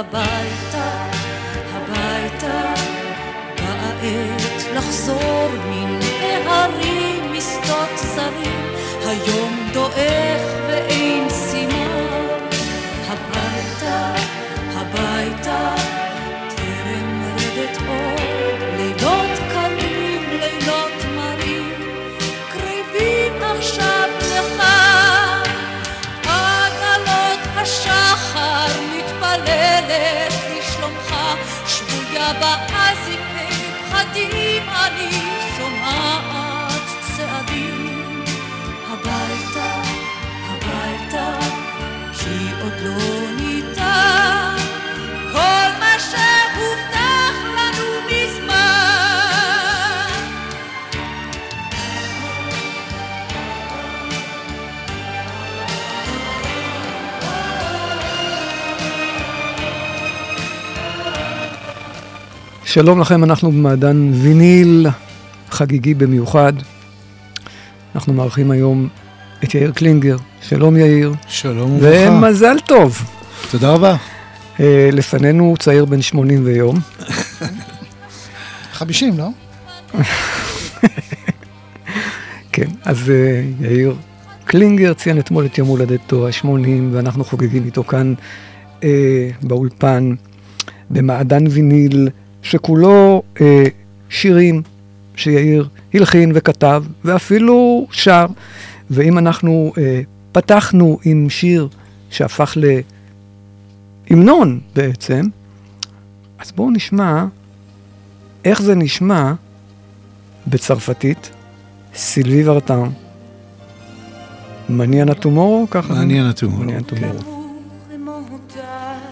הביתה, הביתה, באה עת לחזור מן הערים משדות זרים, היום דועך ואין שבויה באזיקי פחדים אני שלום לכם, אנחנו במעדן ויניל חגיגי במיוחד. אנחנו מארחים היום את יאיר קלינגר. שלום יאיר. שלום וברכה. ומזל טוב. תודה רבה. אה, לפנינו צעיר בן 80 ויום. 50, לא? כן, אז אה, יאיר קלינגר ציין אתמול את יום הולדתו ה-80, ואנחנו חוגגים איתו כאן אה, באולפן, במעדן ויניל, שכולו אה, שירים שיאיר הלחין וכתב, ואפילו שר. ואם אנחנו אה, פתחנו עם שיר שהפך להמנון בעצם, אז בואו נשמע איך זה נשמע בצרפתית, סילבי ורטן. מניאן הטומורו, ככה? מעניין הטומורו. מניאן כן. הטומורו.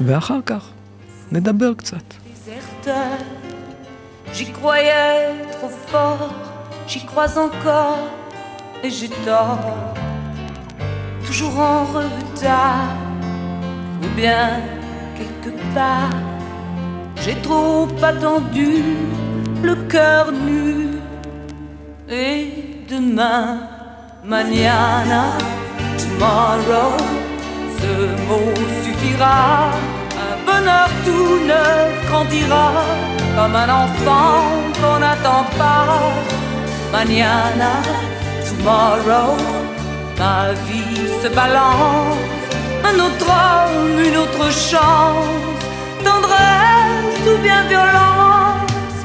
ואחר כך נדבר קצת. J'y croyais trop fort, j'y crois encore, et j'ai tort. Toujours en retard, ou bien quelque part, j'ai trop attendu, le cœur nu. Et demain, mañana, tomorrow, ce mot suffira. Un bonheur tout neuf grandira comme un enfant qu'on n'attend pas. Mañana, tomorrow, ma vie se balance. Un autre homme, une autre chance, tendresse ou bien violence.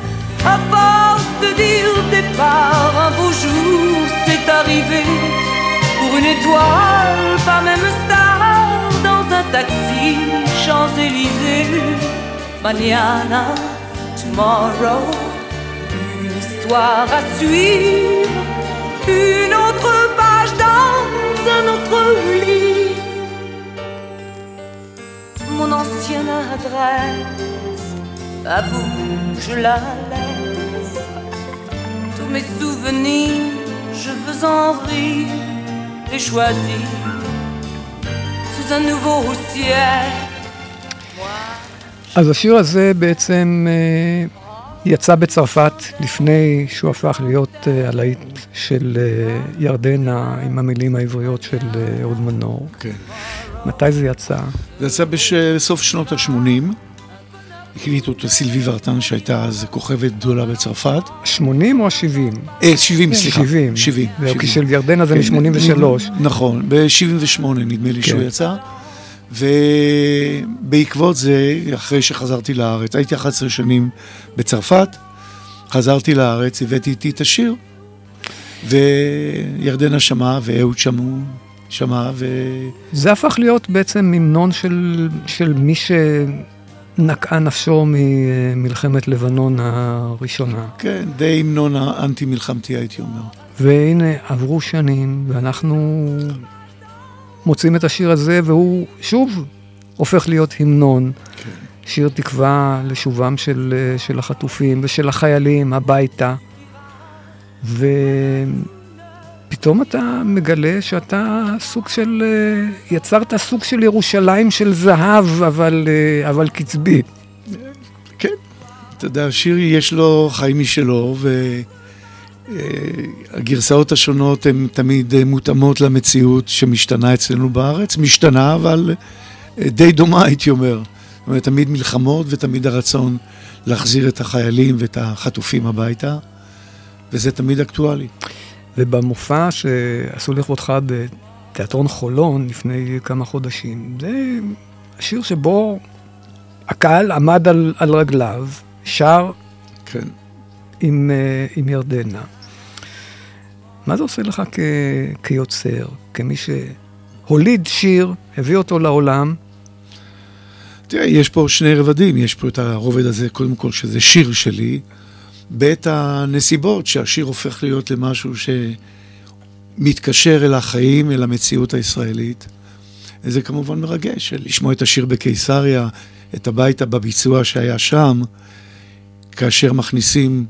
À force de dire départ, un beau jour c'est arrivé. Pour une étoile, pas même star, taxi, Champs-Élysées. Mañana, tomorrow, une histoire à suivre, une autre page dans un autre livre. Mon ancienne adresse, à vous je la laisse. Tous mes souvenirs, je veux en rire et choisir sous un nouveau ciel. אז השיר הזה בעצם אה, יצא בצרפת לפני שהוא הפך להיות אה, הלהיט של אה, ירדנה עם המילים העבריות של אה, אהוד מנור. כן. מתי זה יצא? זה יצא בסוף שנות ה-80. הקליט אותו סילבי ורטן, שהייתה אז כוכבת גדולה בצרפת. 80 או 70? אה, 70, סליחה. 70. 70. זהו, כי 70. של ירדנה זה כן, מ-83. נכון, ב-78 נדמה לי כן. שהוא יצא. ובעקבות זה, אחרי שחזרתי לארץ, הייתי 11 שנים בצרפת, חזרתי לארץ, הבאתי איתי את השיר, וירדנה שמעה, ואהוד שמעו, שמע, ו... זה הפך להיות בעצם המנון של, של מי שנקעה נפשו ממלחמת לבנון הראשונה. כן, די המנון האנטי-מלחמתי הייתי אומר. והנה, עברו שנים, ואנחנו מוצאים את השיר הזה, והוא שוב הופך להיות המנון. כן. שיר תקווה לשובם של, אה, של החטופים ושל החיילים הביתה. ופתאום אתה מגלה שאתה סוג של, אה, יצרת סוג של ירושלים של זהב, אבל, אה, אבל קצבי. כן, אתה יודע, השיר יש לו חיים משלו, והגרסאות השונות הן תמיד אה, מותאמות למציאות שמשתנה אצלנו בארץ, משתנה, אבל אה, די דומה, הייתי אומר. זאת אומרת, תמיד מלחמות ותמיד הרצון להחזיר את החיילים ואת החטופים הביתה, וזה תמיד אקטואלי. ובמופע שעשו לכבודך בתיאטרון חולון לפני כמה חודשים, זה שיר שבו הקהל עמד על, על רגליו, שר כן. עם, אה, עם ירדנה. מה זה עושה לך כ, כיוצר, כמי שהוליד שיר, הביא אותו לעולם, תראה, יש פה שני רבדים, יש פה את הרובד הזה, קודם כל, שזה שיר שלי, בית הנסיבות, שהשיר הופך להיות למשהו שמתקשר אל החיים, אל המציאות הישראלית. וזה כמובן מרגש, לשמוע את השיר בקיסריה, את הביתה בביצוע שהיה שם, כאשר מכניסים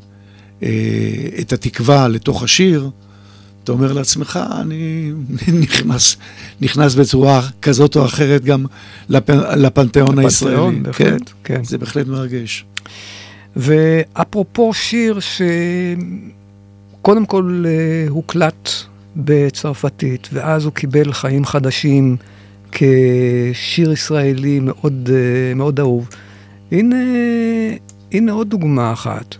אה, את התקווה לתוך השיר, אתה אומר לעצמך, אני נכנס, נכנס בצורה כזאת או אחרת גם לפ, לפנתיאון הישראלי. פנתיאון, בהחלט, כן. זה בהחלט מרגש. ואפרופו שיר שקודם כל אה, הוקלט בצרפתית, ואז הוא קיבל חיים חדשים כשיר ישראלי מאוד, אה, מאוד אהוב. הנה, הנה עוד דוגמה אחת.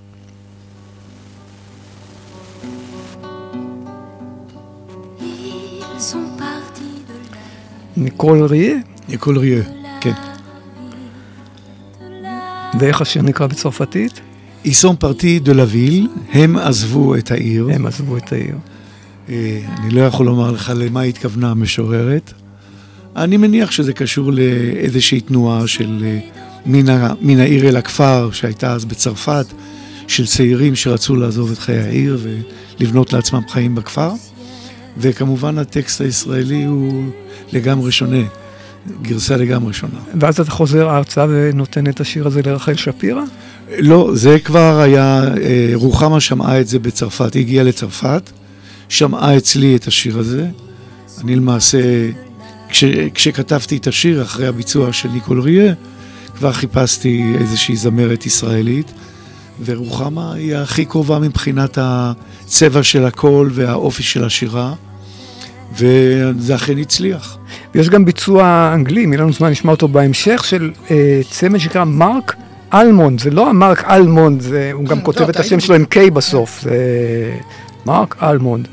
ניקול ריה, ניקול ריה, כן. ואיך השיר נקרא בצרפתית? איסון פרטי דה לוויל, הם עזבו את העיר. הם עזבו את העיר. אה, אני לא יכול לומר לך למה התכוונה המשוררת. אני מניח שזה קשור לאיזושהי תנועה של אה, מן, ה, מן העיר אל הכפר שהייתה אז בצרפת, של צעירים שרצו לעזוב את חיי העיר ולבנות לעצמם חיים בכפר. וכמובן הטקסט הישראלי הוא לגמרי שונה, גרסה לגמרי שונה. ואז אתה חוזר ארצה ונותן את השיר הזה לרחל שפירא? לא, זה כבר היה, אה, רוחמה שמעה את זה בצרפת, היא הגיעה לצרפת, שמעה אצלי את השיר הזה. אני למעשה, כש, כשכתבתי את השיר אחרי הביצוע של ניקול ריה, כבר חיפשתי איזושהי זמרת ישראלית, ורוחמה היא הכי קרובה מבחינת הצבע של הקול והאופי של השירה, וזה אכן הצליח. ויש גם ביצוע אנגלי, אם יהיה לנו זמן לשמוע אותו בהמשך, של אה, צמד שנקרא מרק אלמונד. זה לא המרק אלמונד, זה, הוא גם כותב את השם שלו עם K בסוף, זה מרק אלמונד.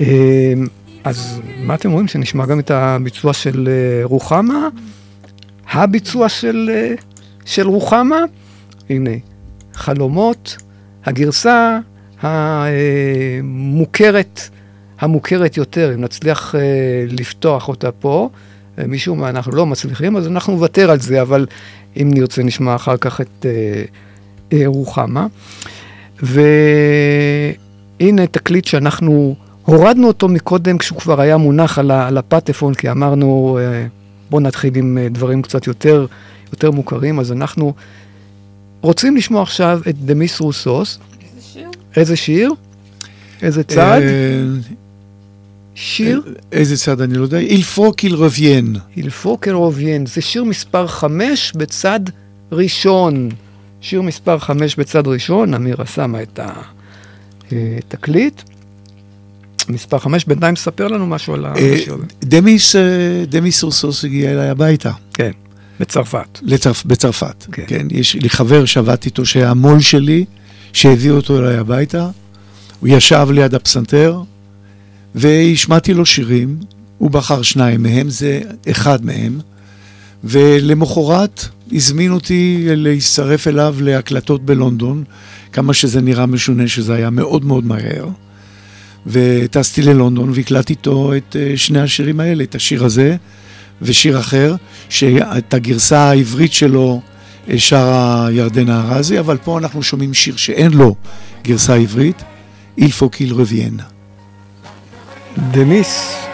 אה, אז מה אתם רואים? שנשמע גם את הביצוע של אה, רוחמה? הביצוע של, אה, של רוחמה? הנה, חלומות, הגרסה המוכרת, המוכרת יותר, אם נצליח אה, לפתוח אותה פה, אה, משום מה אנחנו לא מצליחים, אז אנחנו נוותר על זה, אבל אם נרצה נשמע אחר כך את אה, אה, רוחמה. והנה תקליט שאנחנו הורדנו אותו מקודם כשהוא כבר היה מונח על, ה, על הפטפון, כי אמרנו, אה, בואו נתחיל עם אה, דברים קצת יותר, יותר מוכרים, אז אנחנו רוצים לשמוע עכשיו את דמיס רוסוס. איזה שיר? איזה שיר? איזה צעד? אה, שיר? איזה צד אני לא יודע, אילפו קיל רביין. אילפו קרוביין, זה שיר מספר 5 בצד ראשון. שיר מספר 5 בצד ראשון, אמירה שמה את התקליט. מספר 5, בינתיים ספר לנו משהו על אה, השיר הזה. דמיס, אה, דמיס רוסוס הגיע אליי הביתה. כן, בצרפת. לצרפ, בצרפת. כן. כן, יש לי חבר שעבדתי איתו, שהיה המו"ל שלי, שהביא אותו אליי הביתה. הוא ישב ליד הפסנתר, והשמעתי לו שירים. הוא בחר שניים מהם, זה אחד מהם. ולמחרת הזמין אותי להצטרף אליו להקלטות בלונדון, כמה שזה נראה משונה שזה היה מאוד מאוד מהר. וטסתי ללונדון והקלטתי איתו את אה, שני השירים האלה, את השיר הזה ושיר אחר, שאת הגרסה העברית שלו אה, שרה ירדנה ארזי, אבל פה אנחנו שומעים שיר שאין לו גרסה עברית, אילפו קיל רביין. דמיס,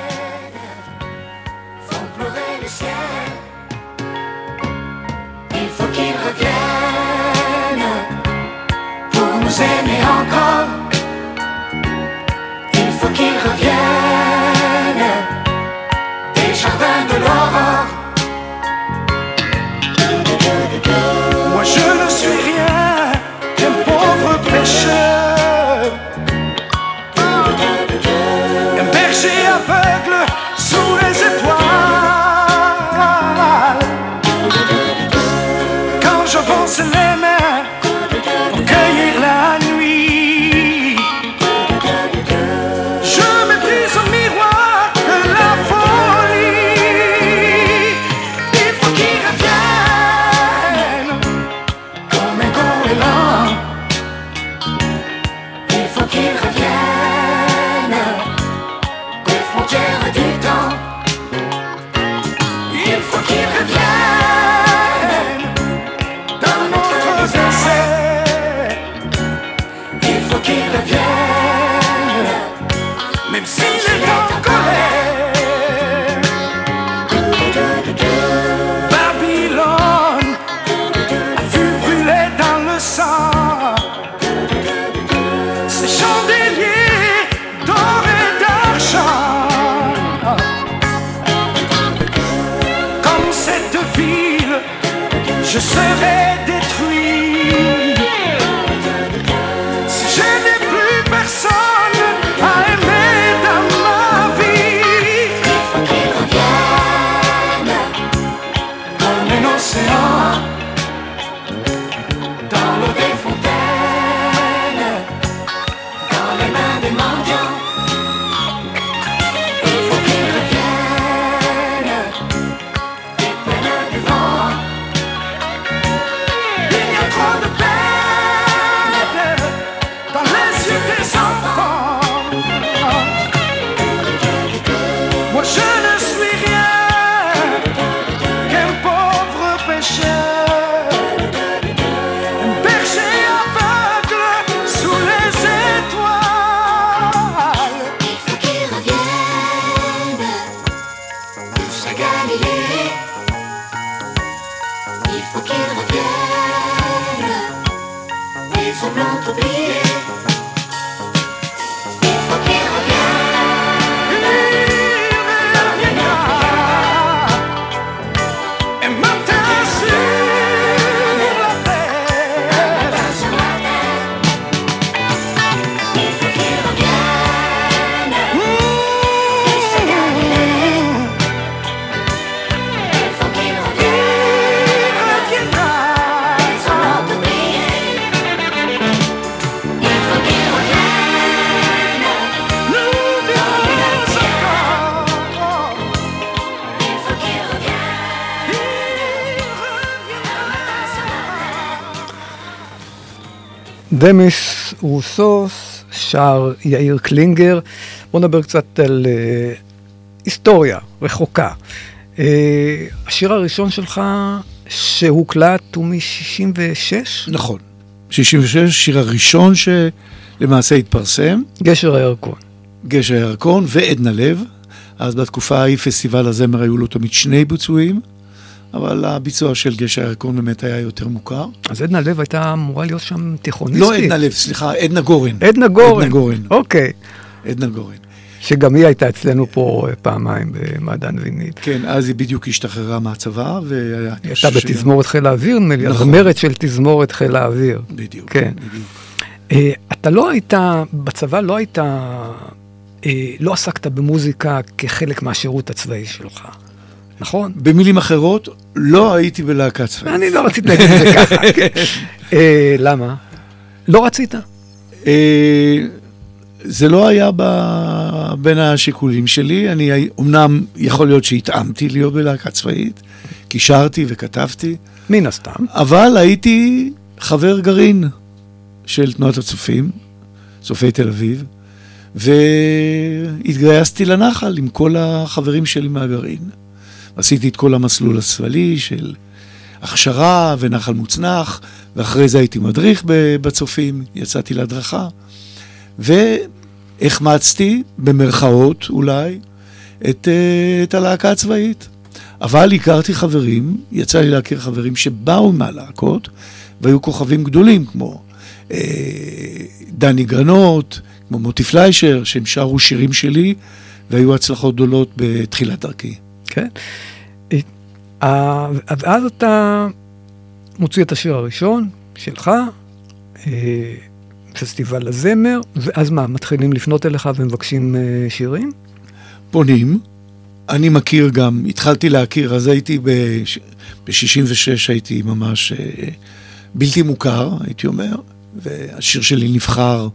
דמיס רוסוס, שר יאיר קלינגר. בואו נדבר קצת על אה, היסטוריה רחוקה. אה, השיר הראשון שלך שהוקלט הוא מ-66, נכון. 66, שיר הראשון שלמעשה התפרסם, גשר הירקון. גשר הירקון ועדנה לב. אז בתקופה ההיא פסטיבל הזמר היו לו תמיד שני ביצועים, אבל הביצוע של גשר הירקון באמת היה יותר מוכר. אז עדנה לב הייתה אמורה להיות שם תיכוניסטית. לא עדנה לב, סליחה, עדנה גורן. עדנה גורן. עדנה גורן. אוקיי. עדנה גורן. שגם היא הייתה אצלנו פה פעמיים במעדן וינית. כן, אז היא בדיוק השתחררה מהצבא, והיה... היא הייתה בתזמורת חיל האוויר, נדמה לי, נכון. הזמרת של תזמורת חיל האוויר. בדיוק. כן. בדיוק. אה, אתה לא היית, בצבא לא היית, אה, לא עסקת במוזיקה כחלק מהשירות הצבאי שלך, נכון? במילים אחרות, לא הייתי בלהקה צבאית. אני לא רציתי להגיד את זה ככה. כן. אה, למה? לא רצית? אה, זה לא היה ב... בין השיקולים שלי, אני אמנם יכול להיות שהתאמתי להיות בלהקה צבאית, כי שרתי וכתבתי, מן הסתם. אבל הייתי חבר גרעין של תנועת הצופים, צופי תל אביב, והתגייסתי לנחל עם כל החברים שלי מהגרעין. עשיתי את כל המסלול הצבאי של הכשרה ונחל מוצנח, ואחרי זה הייתי מדריך בצופים, יצאתי להדרכה, והחמצתי, במרכאות אולי, את, אה, את הלהקה הצבאית. אבל הכרתי חברים, יצא לי להכיר חברים שבאו מהלהקות, והיו כוכבים גדולים, כמו אה, דני גרנות, כמו מוטי פליישר, שהם שרו שירים שלי, והיו הצלחות גדולות בתחילת דרכי. כן. אה, ואז אתה מוציא את השיר הראשון שלך, אה, פסטיבל הזמר, ואז מה, מתחילים לפנות אליך ומבקשים אה, שירים? פונים, אני מכיר גם, התחלתי להכיר, אז הייתי ב-66, הייתי ממש בלתי מוכר, הייתי אומר, והשיר שלי נבחר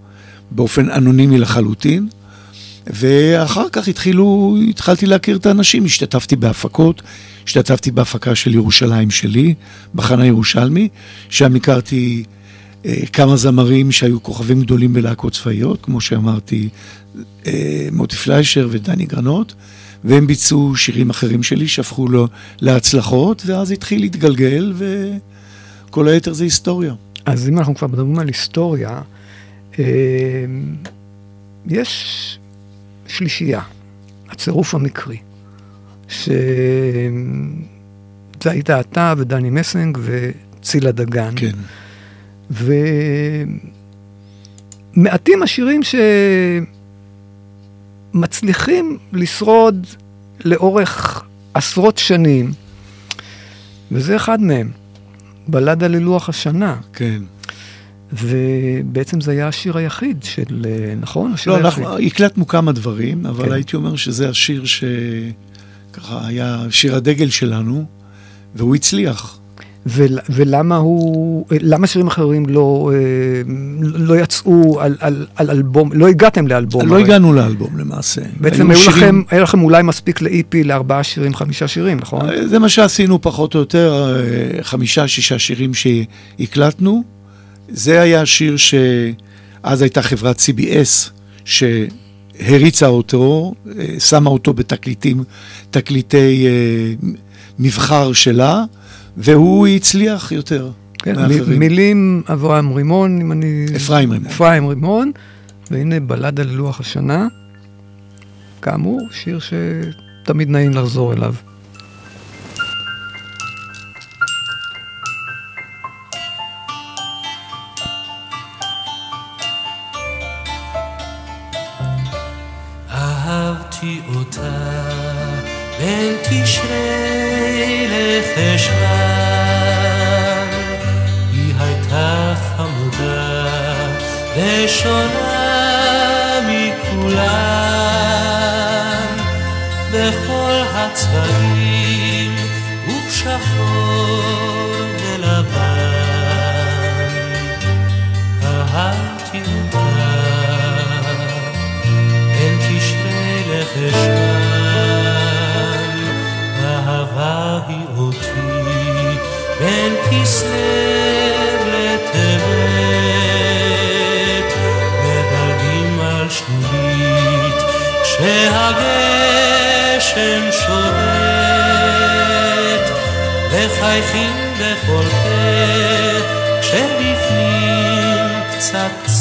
באופן אנונימי לחלוטין, ואחר כך התחילו, התחלתי להכיר את האנשים, השתתפתי בהפקות, השתתפתי בהפקה של ירושלים שלי, בחנה הירושלמי, שם הכרתי אה, כמה זמרים שהיו כוכבים גדולים בלהקות צבאיות, כמו שאמרתי, אה, מוטי פליישר ודני גרנות, והם ביצעו שירים אחרים שלי שהפכו לו להצלחות, ואז התחיל להתגלגל, וכל היתר זה היסטוריה. אז אם אנחנו כבר מדברים על היסטוריה, אה, יש שלישייה, הצירוף המקרי, שזה היית אתה ודני מסנג וצילה דגן. כן. ומעטים השירים שמצליחים לשרוד לאורך עשרות שנים, וזה אחד מהם, בלדה ללוח השנה. כן. ובעצם זה היה השיר היחיד של, אה, נכון? השיר לא, היחיד. אנחנו הקלטנו כמה דברים, אבל כן. הייתי אומר שזה השיר שככה היה שיר הדגל שלנו, והוא הצליח. ול, ולמה הוא, למה שירים אחרים לא, אה, לא יצאו על, על, על אלבום, לא הגעתם לאלבום? לא הרי. הגענו לאלבום למעשה. בעצם היו שירים- לכם, היה לכם אולי מספיק ל-EP לארבעה שירים, חמישה שירים, נכון? זה מה שעשינו פחות או יותר, אה, חמישה, שישה שירים שהקלטנו. זה היה שיר שאז הייתה חברת CBS שהריצה אותו, שמה אותו בתקליטים, תקליטי אה, מבחר שלה, והוא הצליח יותר כן, מאחרים. מילים אברהם רימון, אם אני... אפרים רימון. אפרים רימון, והנה בלדה ללוח השנה. כאמור, שיר שתמיד נעים לחזור אליו. אהבתי אותה בין תשרי לחשוון. היא הייתה חמודה ושונה מכולם בכל הצבעים ובשחור כשהגשם שולט, מחייכים בכל פה כשבפנים קצת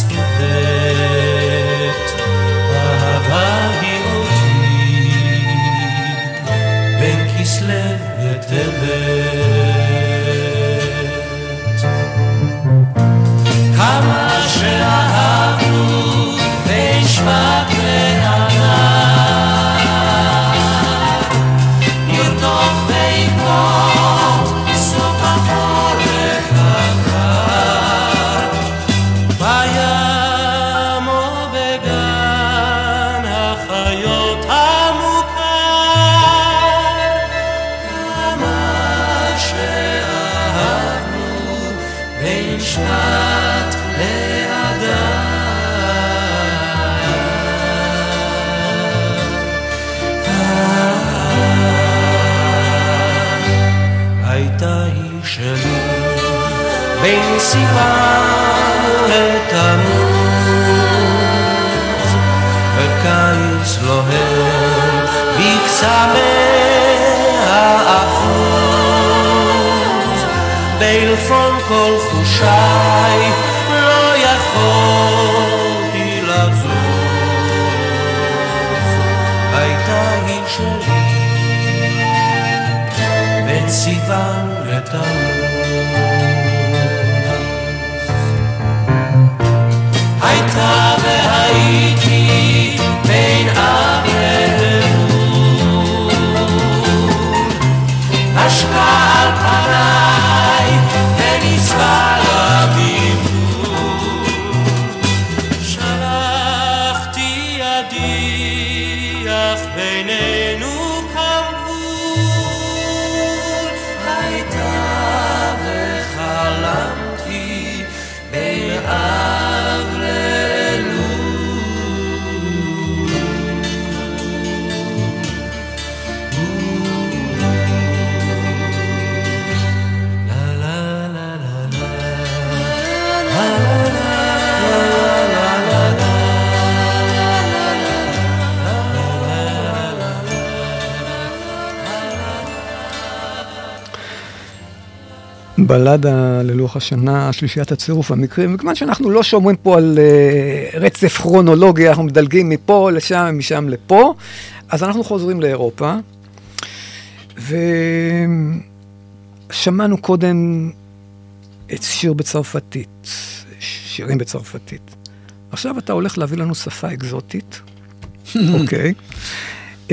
סיוון לתמוז, בקיץ לוהר בקסמי האחוז, בלפון כל חושיי לא יכולתי לזוז, הייתה היא שלי. בין סיוון לתמוז. הייתה בלדה ללוח השנה, שלישיית הצירוף המקרים, וכיוון שאנחנו לא שומרים פה על uh, רצף כרונולוגי, אנחנו מדלגים מפה לשם, משם לפה, אז אנחנו חוזרים לאירופה, ושמענו קודם את שיר בצרפתית, שירים בצרפתית. עכשיו אתה הולך להביא לנו שפה אקזוטית, אוקיי? Uh,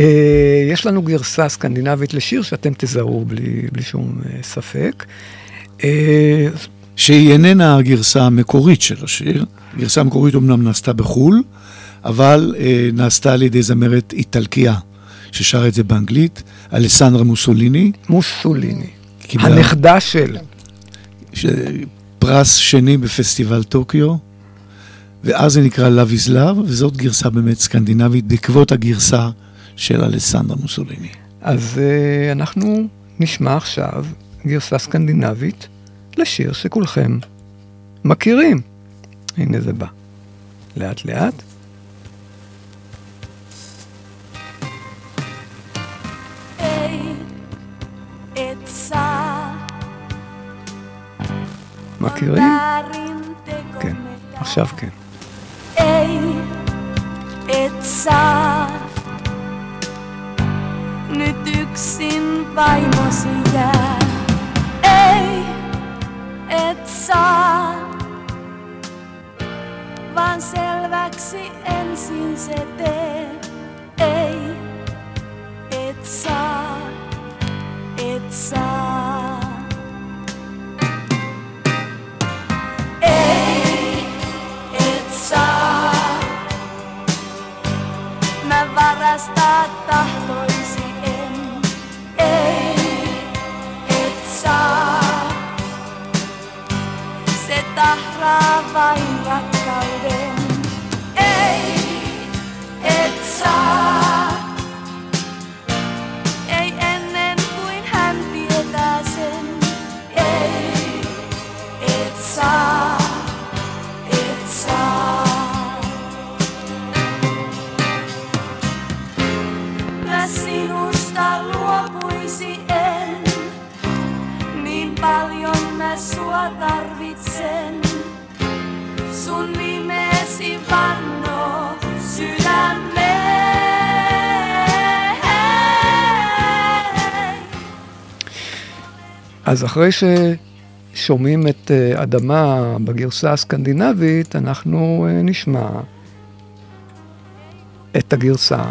יש לנו גרסה סקנדינבית לשיר שאתם תזהו בלי, בלי שום uh, ספק. Uh, שהיא איננה הגרסה המקורית של השיר. הגרסה המקורית אומנם נעשתה בחו"ל, אבל אה, נעשתה על ידי זמרת איטלקיה, ששרה את זה באנגלית, אלסנדרה מוסוליני. מוסוליני. קיבלה הנכדה של. ש... פרס שני בפסטיבל טוקיו, ואז זה נקרא Love is Love, וזאת גרסה באמת סקנדינבית בעקבות הגרסה של אלסנדרה מוסוליני. אז uh, אנחנו נשמע עכשיו גרסה סקנדינבית לשיר שכולכם מכירים. הנה זה בא. לאט לאט. מכירים? כן, עכשיו כן. Nyt yksin vaimosi jää. Ei, et saa. Vaan selväksi ensin se tee, ei, et saa, et saa. Ei. Mä varastaa. Tahraa vain rakkauden. Ei, et saa, אז אחרי ששומעים את אה, אדמה בגרסה הסקנדינבית, אנחנו אה, נשמע את הגרסה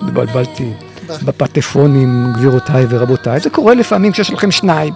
התבלבלתי בפטפונים, גבירותיי ורבותיי. זה קורה לפעמים כשיש לכם שניים.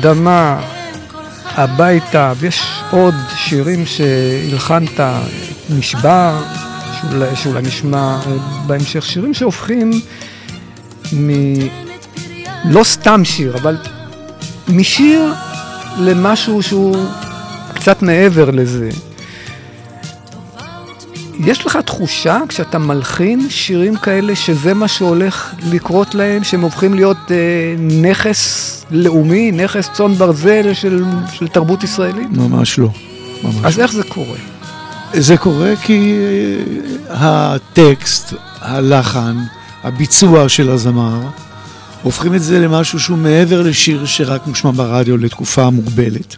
ואלייך אדמה, הביתה, ויש עוד שירים שהלחנת, נשבע, שאולי, שאולי נשמע בהמשך, שירים שהופכים מ... לא סתם שיר, אבל משיר למשהו שהוא קצת מעבר לזה. יש לך תחושה כשאתה מלחין שירים כאלה שזה מה שהולך לקרות להם, שהם הופכים להיות אה, נכס לאומי, נכס צאן ברזל של, של תרבות ישראלית? ממש לא. ממש אז איך זה קורה? זה קורה כי אה, הטקסט, הלחן, הביצוע של הזמר, הופכים את זה למשהו שהוא מעבר לשיר שרק מושמע ברדיו לתקופה מוגבלת.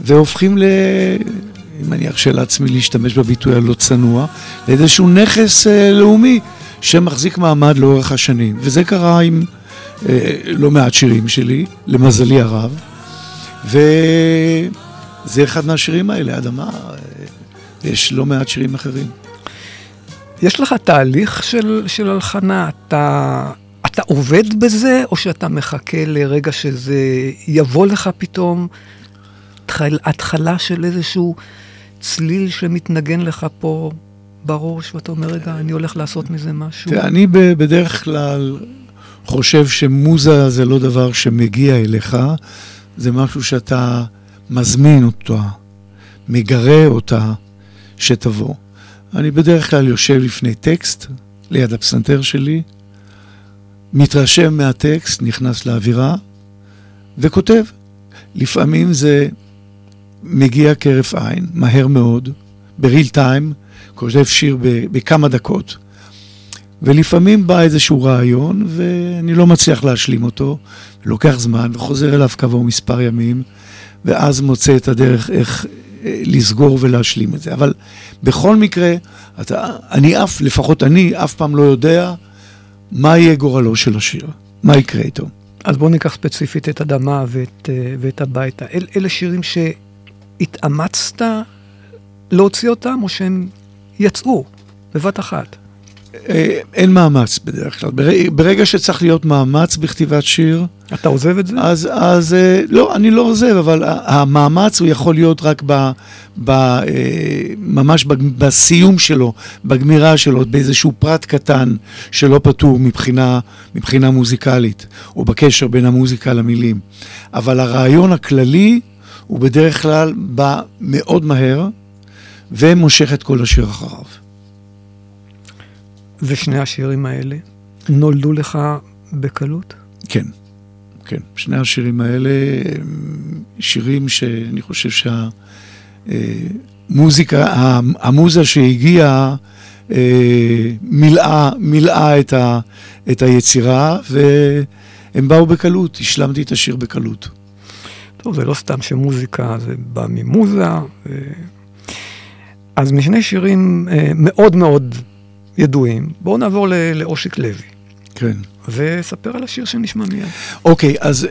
והופכים ל... אם אני ארשה לעצמי להשתמש בביטוי הלא צנוע, לאיזשהו נכס אה, לאומי שמחזיק מעמד לאורך השנים. וזה קרה עם לא מעט שירים שלי, למזלי הרב, וזה אחד מהשירים האלה, אדמה, אה, יש לא מעט שירים אחרים. יש לך תהליך של, של הלחנה? אתה, אתה עובד בזה, או שאתה מחכה לרגע שזה יבוא לך פתאום? התחל, התחלה של איזשהו צליל שמתנגן לך פה בראש, ואתה אומר, רגע, אני הולך לעשות מזה משהו. תראה, אני בדרך כלל חושב שמוזה זה לא דבר שמגיע אליך, זה משהו שאתה מזמין אותה, מגרה אותה, שתבוא. אני בדרך כלל יושב לפני טקסט, ליד הפסנתר שלי, מתרשם מהטקסט, נכנס לאווירה, וכותב. לפעמים זה מגיע כהרף עין, מהר מאוד, בריל טיים, כותב שיר בכמה דקות. ולפעמים בא איזשהו רעיון, ואני לא מצליח להשלים אותו, לוקח זמן, וחוזר אליו כעבור מספר ימים, ואז מוצא את הדרך איך אה, לסגור ולהשלים את זה. אבל בכל מקרה, אתה, אני אף, לפחות אני, אף פעם לא יודע מה יהיה גורלו של השיר, מה יקרה איתו. אז בואו ניקח ספציפית את אדמה ואת, אה, ואת הביתה. אל, אלה שירים שהתאמצת להוציא אותם, או שהם יצאו בבת אחת? אה, אין מאמץ בדרך כלל. ברגע, שצריך להיות מאמץ בכתיבת שיר, אתה עוזב את זה? אז, אז אה, לא, אני לא עוזב, אבל המאמץ הוא יכול להיות רק ב, ב, אה, ממש בסיום שלו, בגמירה שלו, באיזשהו פרט קטן שלא פתור מבחינה, מבחינה מוזיקלית, או בקשר בין המוזיקה למילים. אבל הרעיון הכללי הוא בדרך כלל בא מאוד מהר, ומושך את כל השיר אחריו. ושני השירים האלה נולדו לך בקלות? כן, כן. שני השירים האלה הם שירים שאני חושב שהמוזיקה, המוזה שהגיעה אה, מילאה, מילאה את, ה, את היצירה, והם באו בקלות, השלמתי את השיר בקלות. טוב, זה לא סתם שמוזיקה, זה בא ממוזה. ו... אז משני שירים אה, מאוד מאוד ידועים, בואו נעבור לאושיק לוי, כן. וספר על השיר שנשמע מיד. אוקיי, אז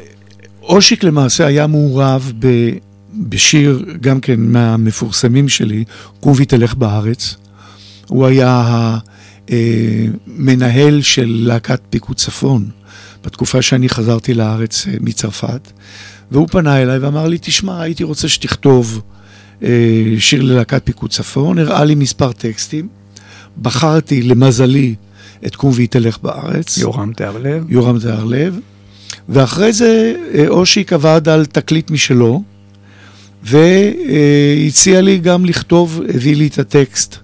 אושיק למעשה היה מעורב ב, בשיר, גם כן מהמפורסמים שלי, קובי תלך בארץ. הוא היה המנהל של להקת פיקוד צפון, בתקופה שאני חזרתי לארץ אה, מצרפת, והוא פנה אליי ואמר לי, תשמע, הייתי רוצה שתכתוב אה, שיר ללהקת פיקוד צפון, הראה לי מספר טקסטים, בחרתי למזלי את קום והיא תלך בארץ. יורם תיארלב. יורם זהרלב, ואחרי זה אה, אושיק עבד על תקליט משלו, והציע לי גם לכתוב, הביא לי את הטקסט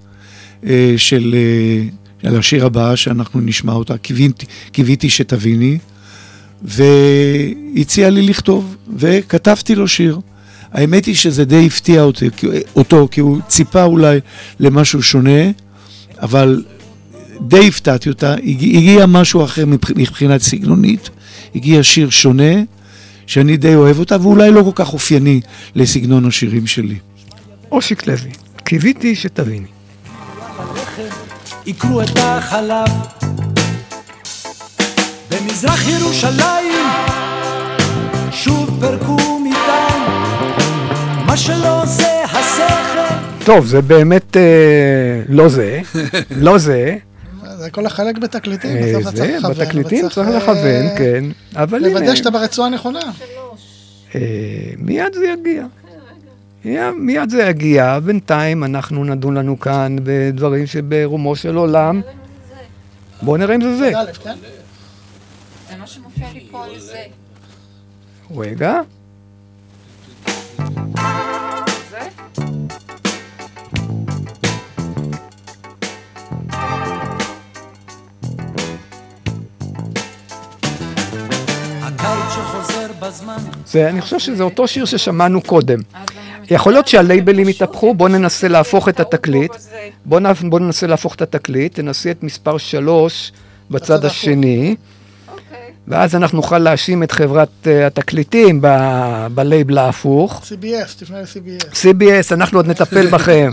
אה, של, אה, של השיר הבא שאנחנו נשמע אותה, קיוויתי, קיוויתי שתביני, והציע לי לכתוב, וכתבתי לו שיר. האמת היא שזה די הפתיע אותי, אותו, כי הוא ציפה אולי למשהו שונה, אבל די הפתעתי אותה, הגיע, הגיע משהו אחר מבח- מבחינת סגנונית, הגיע שיר שונה, שאני די אוהב אותה, ואולי לא כל כך אופייני לסגנון השירים שלי. אושיק לוי, קיוויתי שתביני. עיקרו את החלב. במזרח ירושלים שוב פירקו מטעם, מה שלא זה השכל. טוב, זה באמת אה, לא זה, לא זה. זה הכל לחלק בתקליטים, אה, בסוף אתה זה, צריך לכוון. בתקליטים צריך אה, לכוון, כן. אבל הנה, לוודא שאתה ברצועה הנכונה. אה, מיד זה יגיע. מיד- זה יגיע, בינתיים אנחנו נדון לנו כאן בדברים שברומו של עולם. בואו נראה אם זה זה. א', כן? זה מה שמופיע לי פה על זה. רגע. זה, אני חושב שזה אותו שיר ששמענו קודם. יכול להיות שהלייבלים יתהפכו, בואו ננסה להפוך את התקליט. בואו ננסה להפוך את התקליט, תנסי את מספר 3 בצד השני. ואז אנחנו נוכל להאשים את חברת אה, התקליטים ב- בלייבל ההפוך. CBS, תפנה ל-CBS. CBS, אנחנו עוד נטפל בכם.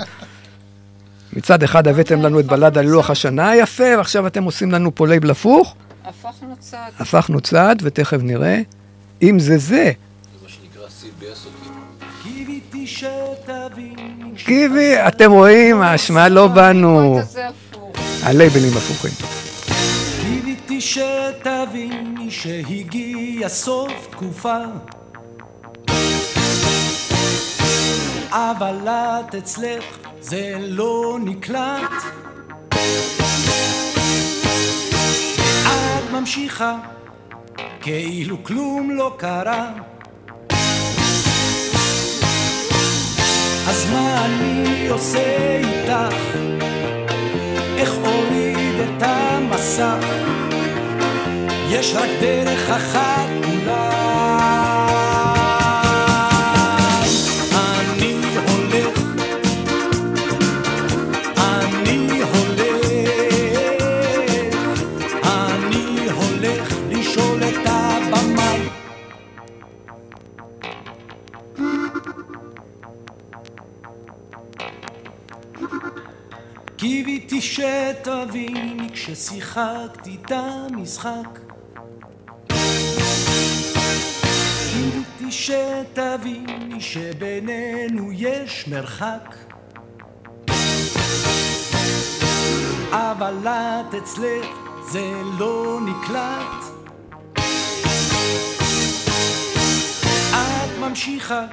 מצד אחד הבאתם לנו את בלדה על לוח השנה היפה, ועכשיו אתם עושים לנו פה לייבל הפוך. הפכנו צד. הפכנו צד, ותכף נראה אם זה זה. קיוויתי שתבין קיבי, אתם רואים, האשמה לא בנו. זה. הלייבלים הפוכים. קיוויתי שתביני שהגיע סוף תקופה אבל את אצלך זה לא נקלט את ממשיכה כאילו כלום לא קרה אז מה אני עושה איתך? איך אוריד את המסך? יש רק דרך אחת אולי קיוויתי שתביני כששיחקתי את המשחק. קיוויתי שתביני שבינינו יש מרחק. אבל את אצלך זה לא נקלט. את ממשיכה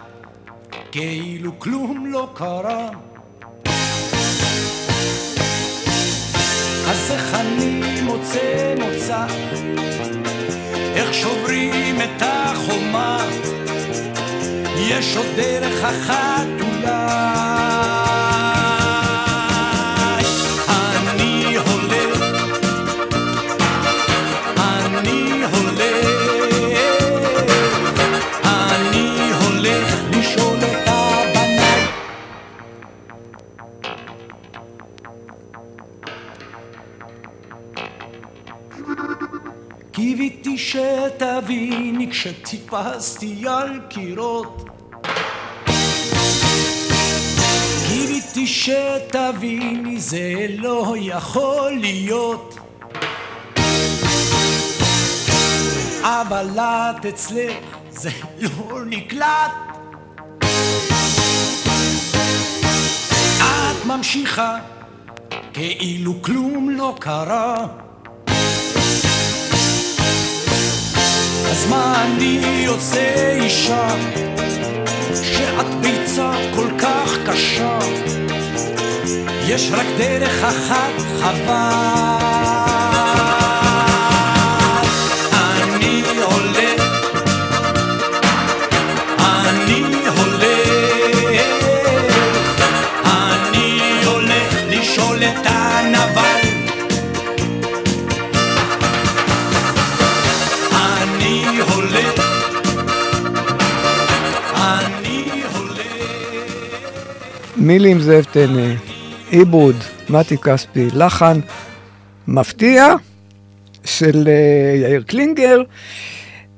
כאילו כלום לא קרה אז אני מוצא מוצא איך שוברים את החומה. יש עוד דרך אחת אולי כשטיפסתי על קירות. קיוויתי שתביני זה לא יכול להיות. אבל את אצלך זה לא נקלט. את ממשיכה כאילו כלום לא קרה אז מה אני עושה אישה שאת ביצה כל כך קשה. יש רק דרך אחת חבל מילים זאב טנא, עיבוד, מתי כספי, לחן מפתיע של אה, יאיר קלינגר.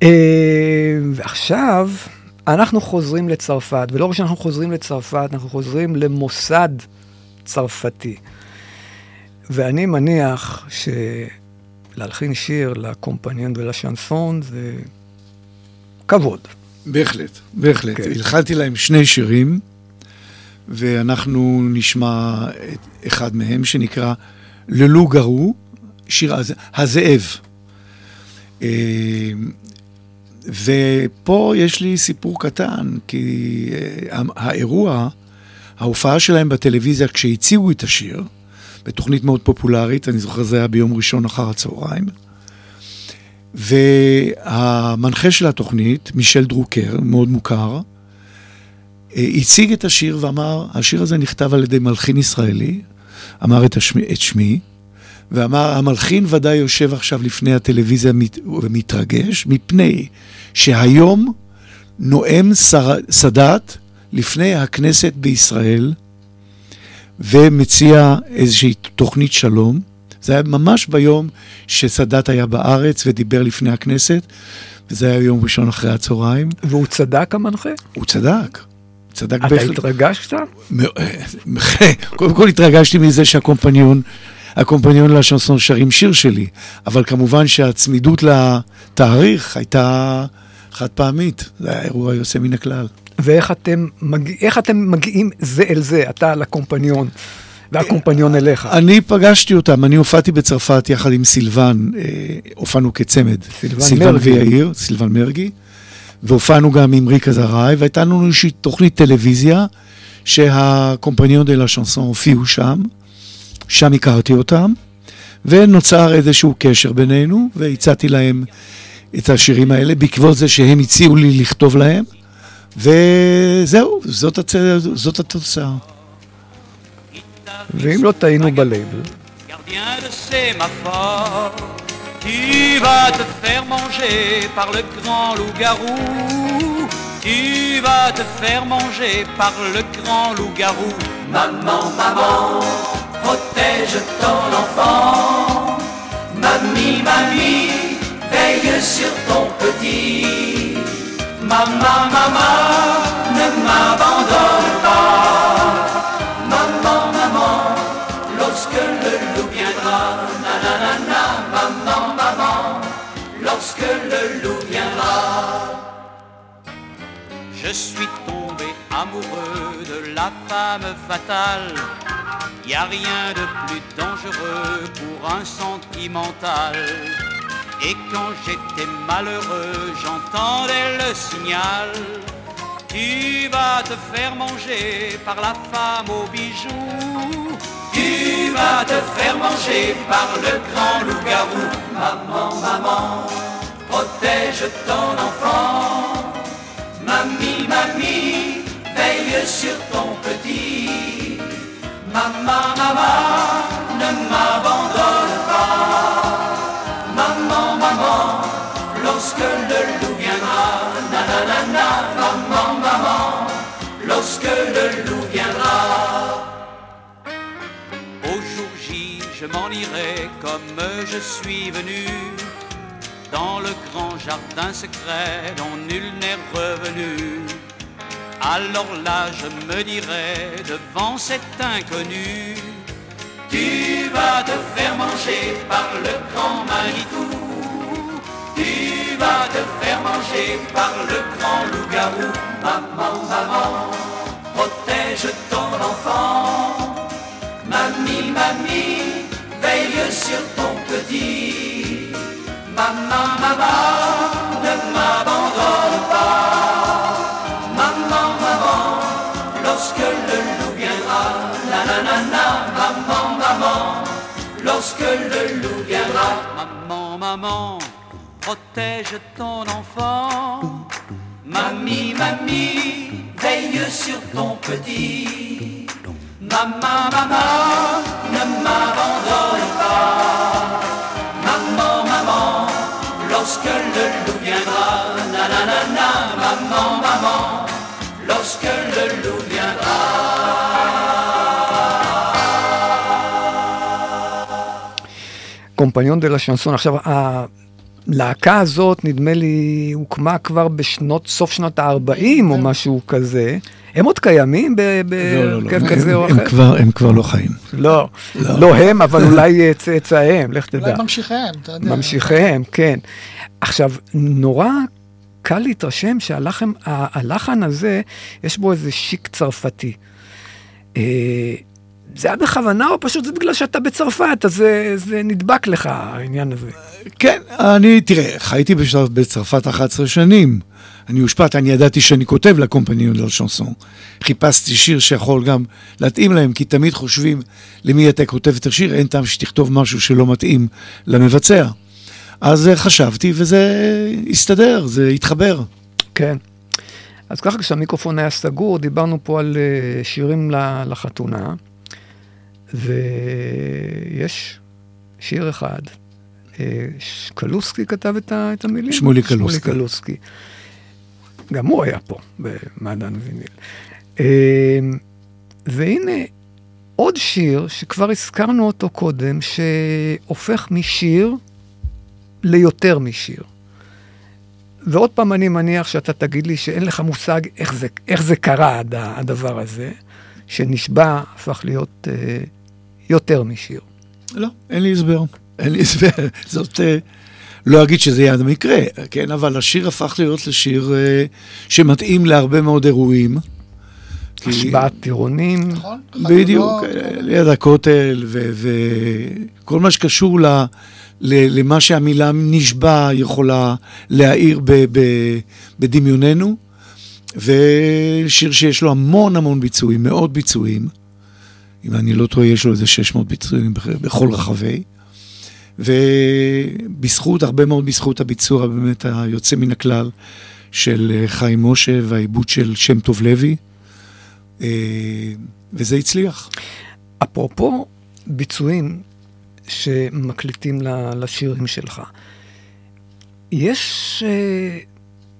אה, ועכשיו אנחנו חוזרים לצרפת, ולא רק שאנחנו חוזרים לצרפת, אנחנו חוזרים למוסד צרפתי. ואני מניח שלהלחין שיר לקומפניון ולשנסון זה כבוד. בהחלט, בהחלט. כן. הלחנתי להם שני שירים, ואנחנו נשמע את אחד מהם, שנקרא ללו גרו, שיר הז... הזאב. אה, ופה יש לי סיפור קטן, כי אה, האירוע, ההופעה שלהם בטלוויזיה כשהציגו את השיר, בתוכנית מאוד פופולרית, אני זוכר זה היה ביום ראשון אחר הצהריים, והמנחה של התוכנית, מישל דרוקר, מאוד מוכר, הציג את השיר ואמר, השיר הזה נכתב על ידי מלחין ישראלי, אמר את, השמי, את שמי, ואמר, המלחין ודאי יושב עכשיו לפני הטלוויזיה מת- ומתרגש, מפני שהיום נואם סאדאת לפני הכנסת בישראל, ומציע איזושהי תוכנית שלום, זה היה ממש ביום שסאדאת היה בארץ ודיבר לפני הכנסת, וזה היה יום ראשון אחרי הצהריים. והוא צדק המנחה? הוא צדק. צדק אתה בהחלט. התרגשת? קודם כל התרגשתי מזה שהקומפניון, הקומפניון לשנסון שרים שיר שלי, אבל כמובן שהצמידות לתאריך הייתה חד פעמית, זה היה אירוע יוצא מן הכלל. ואיך אתם, מג... אתם מגיעים זה אל זה, אתה לקומפניון, והקומפניון אליך? אני פגשתי אותם, אני הופעתי בצרפת יחד עם סילבן, אה, הופענו כצמד. סילבן סילבן מרגי. ויאיר, סילבן מרגי, והופענו גם עם ריקה זרעי, והייתה לנו איזושהי תוכנית טלוויזיה, שהקומפניון דה לה שנסון הופיעו שם, שם הכרתי אותם, ונוצר איזשהו קשר בינינו, והצעתי להם את השירים האלה, בעקבות זה שהם הציעו לי לכתוב להם, וזהו, זאת, הצ... זאת התוצאה. ואם לא טעינו sémaphores, tu vas te faire manger par le grand loup-garou? Tu vas te faire manger par le grand loup-garou? Maman, maman, protège ton enfant. Mamie, mamie, veille sur ton petit. Maman, maman, ne m'abandonne Je suis tombé amoureux de la femme fatale. Y a rien de plus dangereux pour un sentimental. Et quand j'étais malheureux, j'entendais le signal. Tu vas te faire manger par la femme aux bijoux. Tu vas te faire manger par le grand loup-garou. Maman, maman, protège ton enfant. Mamie, mamie, veille sur ton petit. Maman, maman, ne m'abandonne pas. Maman, maman, lorsque le loup viendra, nanana, maman, maman, lorsque le loup viendra. Au jour J, je m'en irai comme je suis venu dans le grand jardin secret dont nul n'est revenu. Alors là, je me dirai devant cet inconnu. Tu vas te faire manger par le grand Manitou. Tu vas te faire manger par le grand loup-garou. Maman, maman, protège ton enfant. Mamie, mamie, veille sur ton petit. Maman, maman, ne m'abandonne pas. Maman, maman, lorsque le loup viendra, la la, maman, maman, lorsque le loup viendra. Maman, maman, protège ton enfant. Mamie, mamie, veille sur ton petit. Maman, maman, ne m'abandonne pas. Lorsque le loup viendra, na na na na, maman, maman, lorsque le loup viendra. קומפניון דה לה שנסון. עכשיו, הלהקה הזאת, נדמה לי, הוקמה כבר בשנות, סוף שנות ה-40 או משהו כזה. הם עוד קיימים בהרכב כזה או הם, אחר? הם, כבר, לא חיים. לא, לא. לא הם, אבל אולי אה, צאצאיהם, לך תדע. אולי ממשיכיהם, אתה יודע. ממשיכיהם, כן. עכשיו, נורא קל להתרשם שהלחן הלחן הזה, יש בו איזה שיק צרפתי. אה, זה היה בכוונה או פשוט זה בגלל שאתה בצרפת, אז זה, זה נדבק לך העניין הזה. כן, אני, תראה, חייתי בצר- בצרפת 11 שנים. אני הושפעת, אני ידעתי שאני כותב לקומפניון דל שנסון. חיפשתי שיר שיכול גם להתאים להם, כי תמיד חושבים למי אתה כותב את השיר, אין טעם שתכתוב משהו שלא מתאים למבצע. אז אה, חשבתי, וזה הסתדר, זה התחבר. כן. אז ככה כשהמיקרופון היה סגור, דיברנו פה על אה, שירים לחתונה, ויש שיר אחד, אה, קלוסקי כתב את המילים? שמולי קלוסקי. שמולי קלוסקי. גם הוא היה פה במעדן ויניל. אה, והנה, עוד שיר שכבר הזכרנו אותו קודם, שהופך משיר ליותר משיר. ועוד פעם אני מניח שאתה תגיד לי שאין לך מושג איך זה, איך זה קרה, הד- הדבר הזה, שנשבע הפך להיות אה, יותר משיר. לא, אין לי הסבר. אין לי הסבר. זאת, אה, לא אגיד שזה יד המקרה, כן, אבל השיר הפך להיות לשיר אה, שמתאים להרבה מאוד אירועים. כי- השבעת טירונים. נכון? בדיוק. אה, ליד הכותל, וכל מה שקשור ל, ל, למה שהמילה נשבע יכולה להאיר ב, ב, בדמיוננו, ושיר שיש לו המון המון ביצועים, מאות ביצועים, אם אני לא טועה, יש לו איזה 600 ביצועים בכל רחבי, ובזכות, הרבה מאוד בזכות הביצוע באמת היוצא מן הכלל של אה, חיים משה והעיבוד של שם טוב לוי. אה, וזה הצליח. אפרופו ביצועים שמקליטים לשירים שלך, יש אה,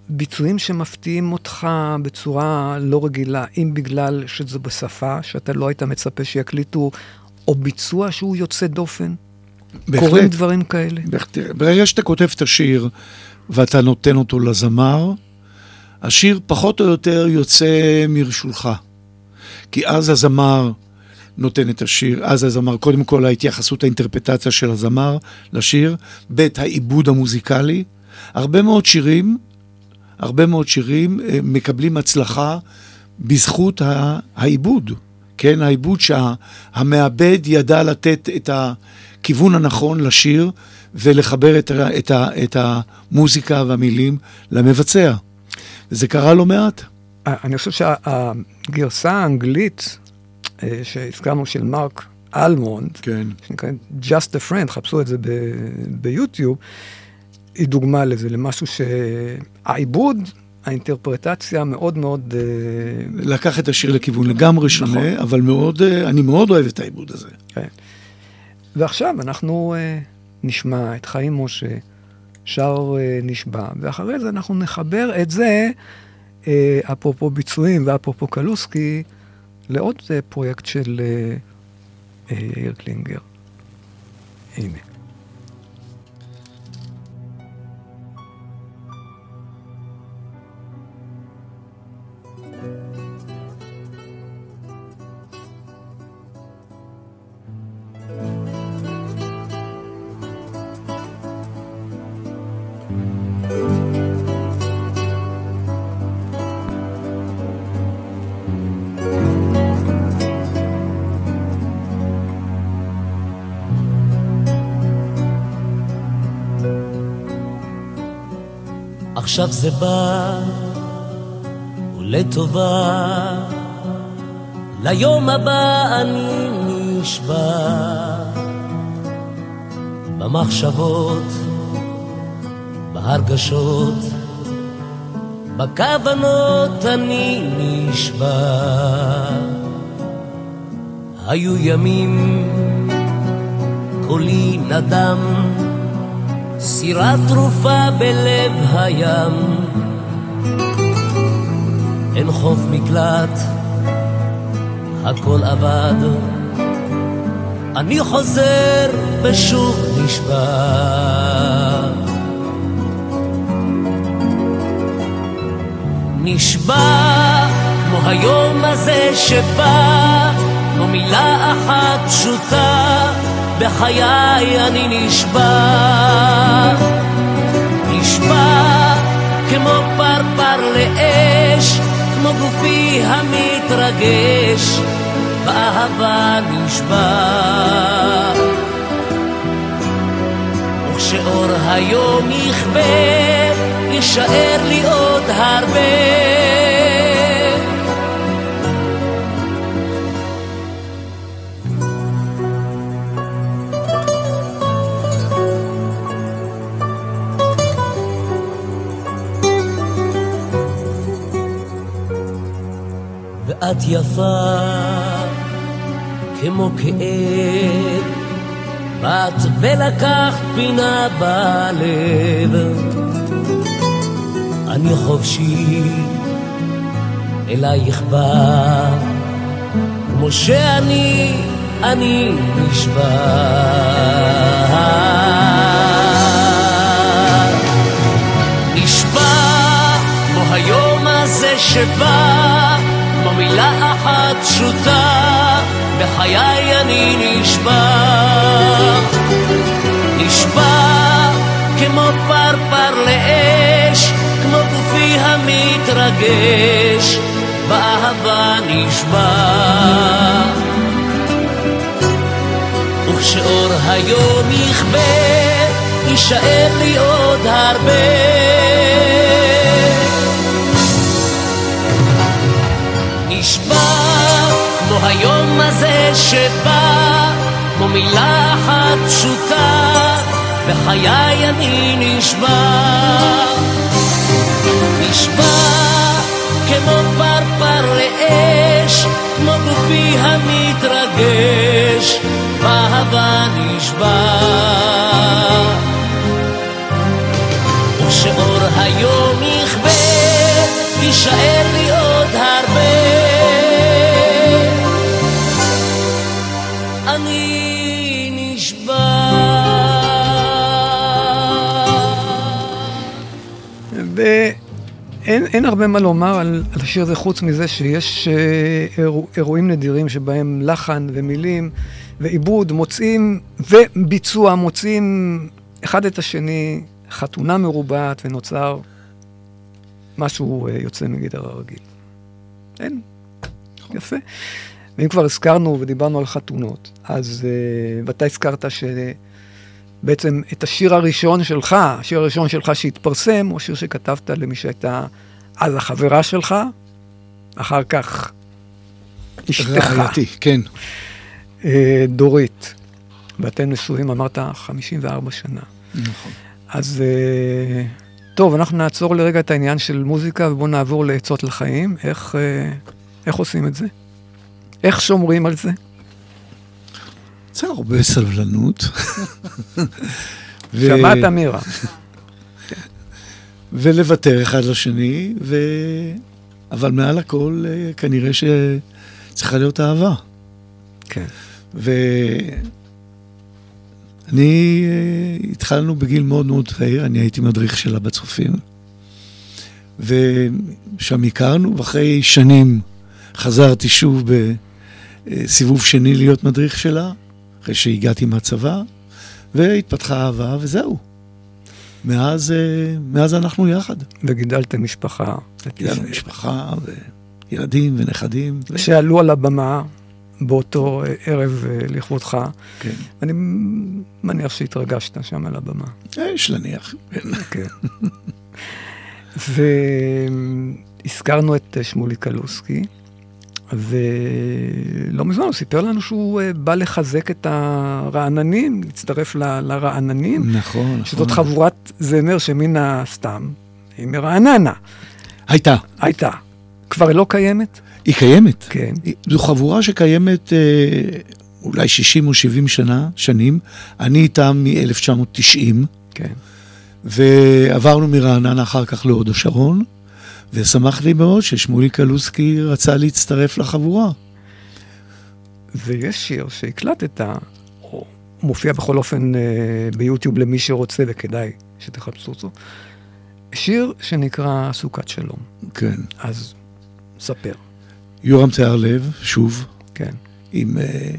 ביצועים שמפתיעים אותך בצורה לא רגילה, אם בגלל שזה בשפה שאתה לא היית מצפה שיקליטו, או ביצוע שהוא יוצא דופן? בהחלט. קורים דברים כאלה? בהחלט. ברגע שאתה כותב את השיר ואתה נותן אותו לזמר, השיר פחות או יותר יוצא מרשולך. כי אז הזמר נותן את השיר, אז הזמר, קודם כל ההתייחסות, האינטרפטציה של הזמר לשיר, ב' העיבוד המוזיקלי. הרבה מאוד שירים, הרבה מאוד שירים אה, מקבלים הצלחה בזכות ה- העיבוד. כן, העיבוד שהמעבד ידע לתת את הכיוון הנכון לשיר ולחבר את, ה- את, ה- את המוזיקה והמילים למבצע. וזה קרה לא מעט. אני חושב שהגרסה האנגלית אה, שהזכרנו של מרק אלמונד, כן. שנקראת Just a Friend, חפשו את זה ב- ביוטיוב, היא דוגמה לזה, למשהו שהעיבוד, האינטרפרטציה מאוד מאוד... אה, לקח את השיר לכיוון לגמרי שונה, נכון. אבל מאוד, אה, אני מאוד אוהב את העיבוד הזה. כן. ועכשיו אנחנו אה, נשמע את חיים משה שר אה, נשבע, ואחרי זה אנחנו נחבר את זה, אה, אפרופו ביצועים ואפרופו קלוסקי, לעוד אה, פרויקט של אה, אה, יאיר קלינגר. הנה. עכשיו זה בא, ולטובה, ליום הבא אני נשבע. במחשבות, בהרגשות, בכוונות אני נשבע. היו ימים, קולי נדם, סירה תרופה בלב הים. אין חוף מקלט, הכל אבד. אני חוזר ושוב נשבע. נשבע כמו היום הזה שבא, כמו מילה אחת פשוטה, בחיי אני נשבע. נשבע כמו פרפר לאש, כמו גופי המתרגש, באהבה נשבע. וכשאור היום יכבה, יישאר לי עוד הרבה. ואת יפה כמו כאב, באת ולקחת פינה בלב. אני חופשי, אלייך בא, כמו שאני, אני נשבע. שבא, אחת פשוטה, בחיי אני נשבע. נשבע כמו פרפר לאש, כמו גופי המתרגש, באהבה נשבע. וכשאור היום יכבה, יישאר לי עוד הרבה. היום הזה שבא, כמו מילה אחת פשוטה, בחיי אני נשבע. נשבע כמו פרפר לאש, כמו גופי המתרגש, באהבה נשבע. וכשאור היום יכבה, יישאר ואין אין הרבה מה לומר על, על השיר הזה, חוץ מזה שיש אה, אירוע, אירועים נדירים שבהם לחן ומילים ועיבוד מוצאים, וביצוע מוצאים אחד את השני, חתונה מרובעת, ונוצר משהו אה, יוצא מגדר הרגיל. אין, יפה. ואם כבר הזכרנו ודיברנו על חתונות, אז uh, ואתה הזכרת שבעצם את השיר הראשון שלך, השיר הראשון שלך שהתפרסם, הוא שיר שכתבת למי שהייתה אז החברה שלך, אחר כך אשתך. רעייתי, כן. uh, דורית. ואתם נשואים, אמרת, 54 שנה. נכון. אז uh, טוב, אנחנו נעצור לרגע את העניין של מוזיקה ובואו נעבור לעצות לחיים. איך, uh, איך עושים את זה? איך שומרים על זה? צריך הרבה סבלנות. שמעת, מירה? ולוותר אחד לשני, ו... אבל מעל הכל אה, כנראה שצריכה להיות אהבה. כן. ואני, אה, התחלנו בגיל מאוד מאוד צעיר, אני הייתי מדריך שלה בצופים. ושם הכרנו, ואחרי שנים חזרתי שוב בסיבוב שני להיות מדריך שלה, אחרי שהגעתי מהצבא, והתפתחה אהבה, וזהו. מאז, אה, מאז אנחנו יחד. וגידלתם משפחה. גידלנו משפחה, וילדים ונכדים. שעלו על הבמה באותו אה, ערב אה, לכבודך. כן. אני מניח שהתרגשת שם על הבמה. יש להניח. כן. כן. והזכרנו את אה, שמולי קלוסקי, ולא מזמן הוא סיפר לנו שהוא אה, בא לחזק את הרעננים, להצטרף ל- לרעננים. נכון, נכון. שזאת חבורת זמר שמן הסתם, היא מרעננה. הייתה. הייתה. כבר לא קיימת? היא קיימת. כן. היא- זו חבורה שקיימת אה, אולי 60 או 70 שנה, שנים. אני איתם מ-1990. כן. ועברנו מרעננה אחר כך להוד השרון, ושמחתי מאוד ששמולי קלוסקי רצה להצטרף לחבורה. ויש שיר שהקלטת, או מופיע בכל אופן אה, ביוטיוב למי שרוצה וכדאי שתחפשו אותו. שיר שנקרא סוכת שלום. כן. אז ספר. יורם תיארלב, שוב. כן. עם... אה,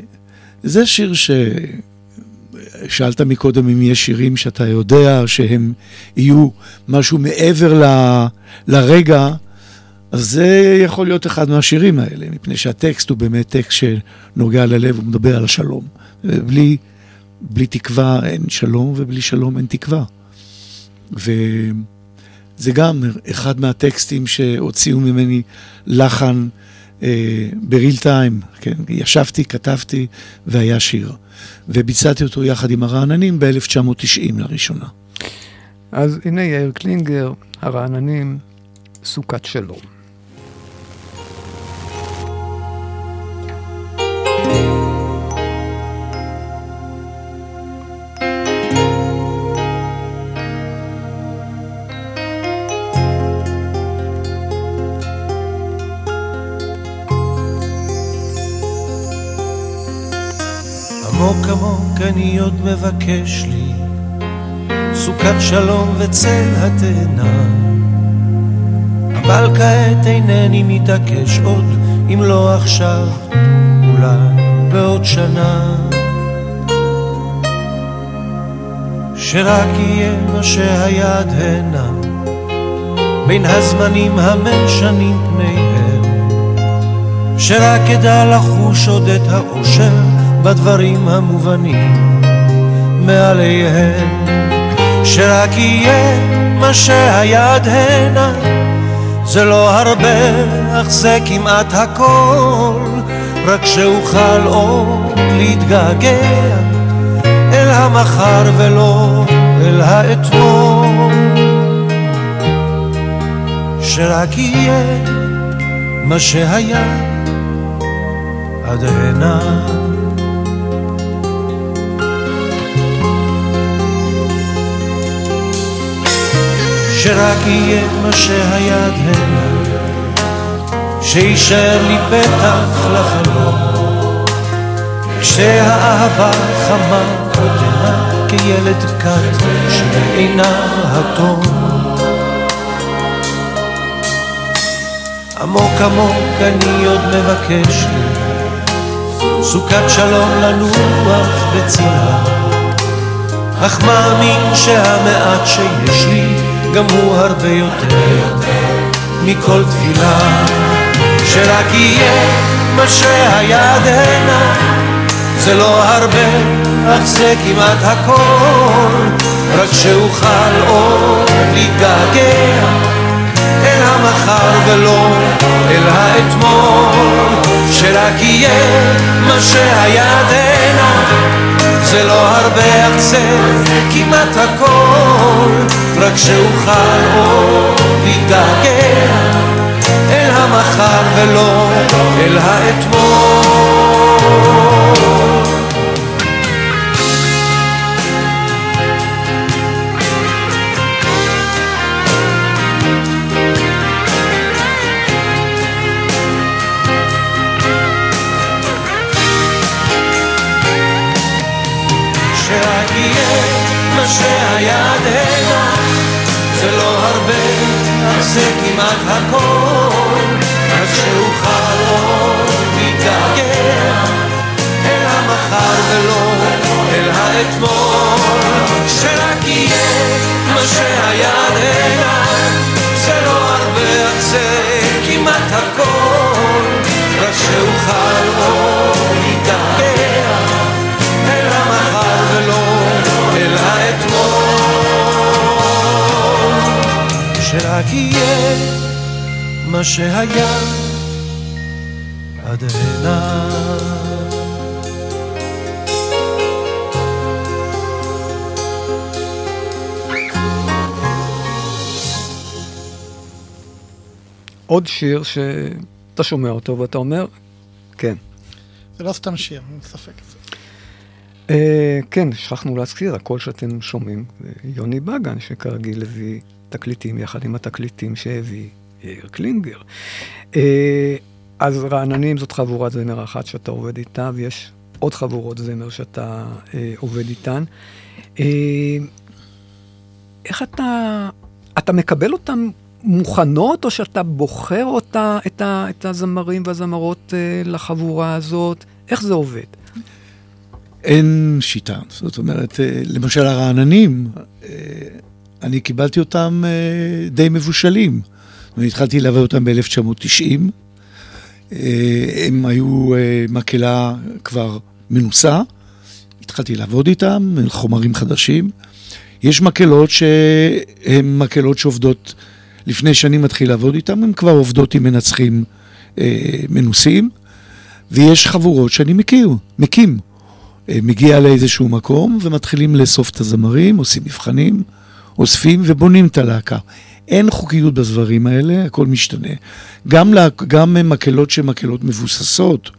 זה שיר ש... שאלת מקודם אם יש שירים שאתה יודע שהם יהיו משהו מעבר ל... לרגע, אז זה יכול להיות אחד מהשירים האלה, מפני שהטקסט הוא באמת טקסט שנוגע ללב, הוא מדבר על השלום. בלי, בלי תקווה אין שלום, ובלי שלום אין תקווה. וזה גם אחד מהטקסטים שהוציאו ממני לחן אה, בריל טיים, כן? ישבתי, כתבתי, והיה שיר. וביצעתי אותו יחד עם הרעננים ב-1990 לראשונה. אז הנה יאיר קלינגר, הרעננים, סוכת שלום. עמוק עמוק אני עוד מבקש לי סוכת שלום וצל התאנה. אבל כעת אינני מתעקש עוד אם לא עכשיו אולי בעוד שנה. שרק יהיה מה שהיה עד הנה בין הזמנים המשנים פניהם. שרק אדע לחוש עוד את האושר בדברים המובנים מעליהם שרק יהיה מה שהיה עד הנה. זה לא הרבה אך זה כמעט הכל. רק שאוכל עוד להתגעגע אל המחר ולא אל האתמול. שרק יהיה מה שהיה עד הנה שרק יהיה מה שהיה עד הנה שישאר לי פתח לחלום. כשהאהבה חמה עודנה כילד קט שבעיניו התום עמוק עמוק אני עוד מבקש לי סוכת שלום לנוח בצילה אך מאמין שהמעט שיש לי גם הוא הרבה יותר מכל תפילה. שרק יהיה מה שהיה עד הנה זה לא הרבה אך זה כמעט הכל. רק שאוכל עוד להתגעגע אל המחר ולא אל האתמול. שרק יהיה מה שהיה עד הנה זה לא הרבה זה כמעט הכל. רק שאוכל עוד להתגעגע אל המחר ולא אל האתמול זה כמעט הכל. רק שאוכל עוד להתגעגע אל המחר ולא אל האתמול. שרק יהיה מה שהיה עד יהיה מה שהיה עד הנה עוד שיר שאתה שומע אותו ואתה אומר, כן. זה לא סתם שיר, אין ספק. Uh, כן, שכחנו להזכיר, הקול שאתם שומעים, יוני בגן, שכרגיל הביא תקליטים יחד עם התקליטים שהביא יאיר קלינגר. Uh, אז רעננים זאת חבורת זמר אחת שאתה עובד איתה, ויש עוד חבורות זמר שאתה uh, עובד איתן. Uh, איך אתה, אתה מקבל אותן מוכנות, או שאתה בוחר אותה, את, ה, את הזמרים והזמרות uh, לחבורה הזאת? איך זה עובד? אין שיטה. זאת אומרת, אה, למשל הרעננים, אה, אני קיבלתי אותם אה, די מבושלים. אני התחלתי לעבוד אותם ב-1990. הם היו מקהלה כבר מנוסה, התחלתי לעבוד איתם, חומרים חדשים. יש מקהלות שהן מקהלות שעובדות, לפני שאני מתחיל לעבוד איתם, הן כבר עובדות עם מנצחים מנוסים, ויש חבורות שאני מכיר, מקים. מגיע לאיזשהו מקום ומתחילים לאסוף את הזמרים, עושים מבחנים, אוספים ובונים את הלהקה. אין חוקיות בדברים האלה, הכל משתנה. גם, לה, גם מקהלות שהן מקהלות מבוססות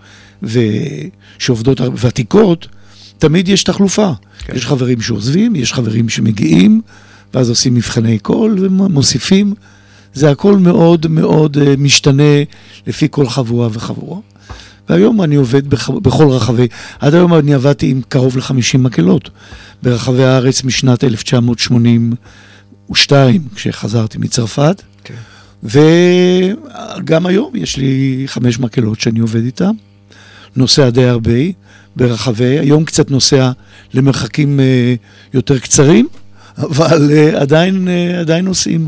ושעובדות ותיקות, תמיד יש תחלופה. כן. יש חברים שעוזבים, יש חברים שמגיעים, ואז עושים מבחני קול ומוסיפים. זה הכל מאוד מאוד משתנה לפי כל חבורה וחבורה. והיום אני עובד בח... בכל רחבי, עד היום אני עבדתי עם קרוב ל-50 מקהלות ברחבי הארץ משנת 1982, כשחזרתי מצרפת. כן. וגם היום יש לי חמש מקהלות שאני עובד איתן, נוסע די הרבה ברחבי, היום קצת נוסע למרחקים אה, יותר קצרים, אבל אה, עדיין, אה, עדיין נוסעים.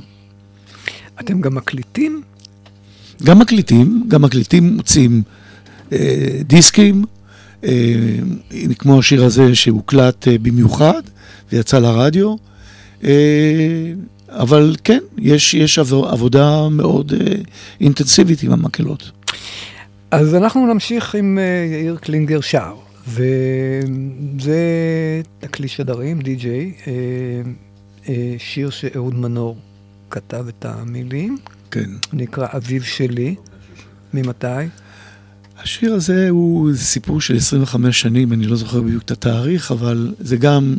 אתם גם מקליטים? גם מקליטים, גם מקליטים, מוצאים אה, דיסקים, כמו השיר הזה שהוקלט אה, במיוחד ויצא לרדיו. אה, אבל כן, יש, יש עבו- עבודה מאוד אה, אינטנסיבית עם המקהלות. אז אנחנו נמשיך עם אה, יאיר קלינגר שר, וזה תקליט שדרים, די-ג'יי, אה, אה, שיר שאהוד מנור כתב את המילים, כן. נקרא אביב שלי, ממתי? השיר הזה הוא סיפור של 25 שנים, אני לא זוכר בדיוק את התאריך, אבל זה גם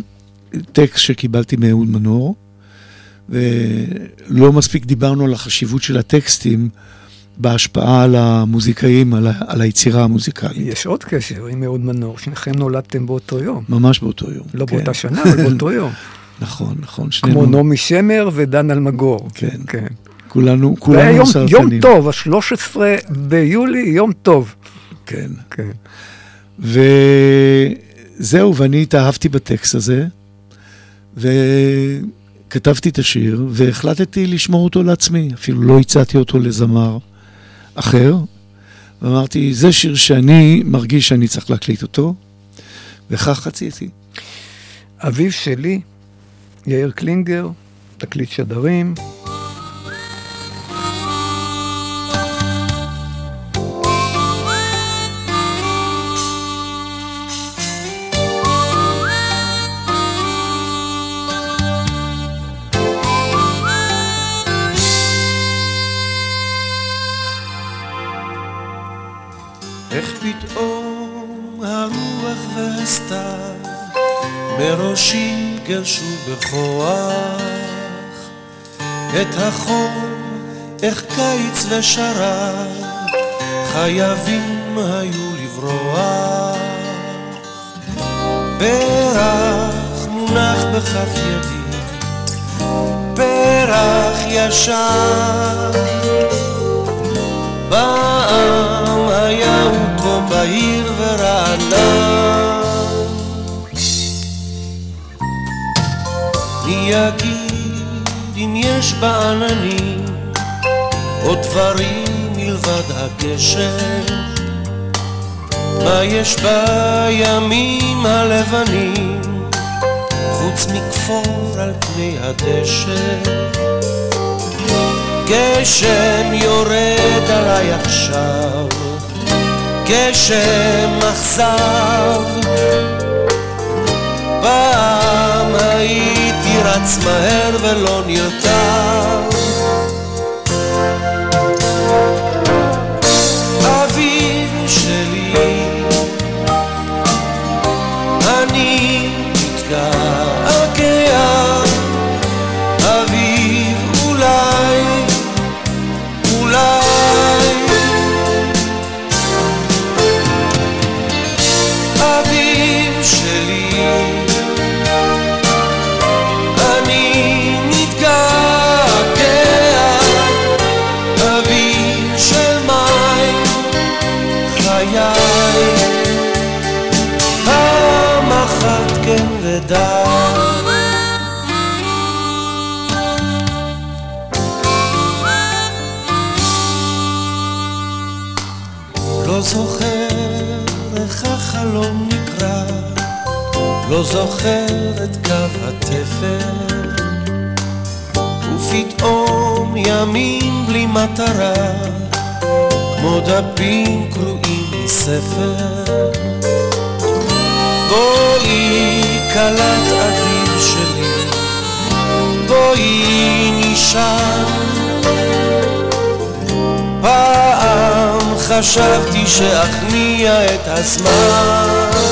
טקסט שקיבלתי מאהוד מנור, ולא מספיק דיברנו על החשיבות של הטקסטים בהשפעה על המוזיקאים, על, ה- על היצירה המוזיקלית. יש עוד קשר עם אהוד מנור, שניכם נולדתם באותו יום. ממש באותו יום. לא כן. באותה שנה, אבל באותו יום. נכון, נכון. כמו נעמי שמר ודן אלמגור. כן. כן. כולנו, כולנו יום, סרטנים. יום טוב, ה-13 ביולי, יום טוב. כן. כן. וזהו, ואני התאהבתי בטקסט הזה, וכתבתי את השיר, והחלטתי לשמור אותו לעצמי. אפילו לא הצעתי אותו לזמר אחר, ואמרתי, זה שיר שאני מרגיש שאני צריך להקליט אותו, וכך רציתי. אביו שלי, יאיר קלינגר, תקליט שדרים. מראשי גרשו בכוח את החום, איך קיץ ושרב חייבים היו לברוח. פרח מונח בכף ידי פרח ישר פעם היה הוא כה בהיר ורענן מי יגיד אם יש בעננים עוד דברים מלבד הגשם מה יש בימים הלבנים חוץ מכפור על פני הדשא גשם יורד עליי עכשיו, גשם אכזב. פעם הייתי רץ מהר ולא נרתע. זוכר את קו התפר, ופתאום ימים בלי מטרה, כמו דפים קרועים מספר. בואי כלת אביב שלי, בואי נשאר. פעם חשבתי שאכניע את הזמן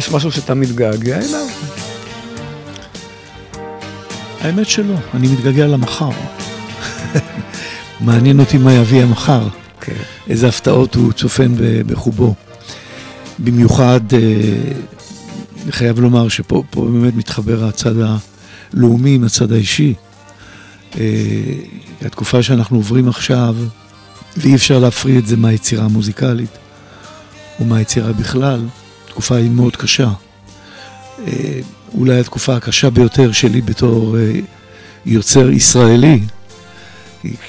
יש משהו שאתה מתגעגע אליו? האמת שלא, אני מתגעגע למחר. מעניין אותי מה יביא המחר. כן. איזה הפתעות הוא צופן בחובו. במיוחד, אה, אני חייב לומר שפה פה באמת מתחבר הצד הלאומי עם הצד האישי. אה, התקופה שאנחנו עוברים עכשיו, ואי אפשר להפריד את זה מהיצירה המוזיקלית, או מהיצירה בכלל, התקופה היא מאוד קשה. אה, אולי התקופה הקשה ביותר שלי בתור אה, יוצר ישראלי.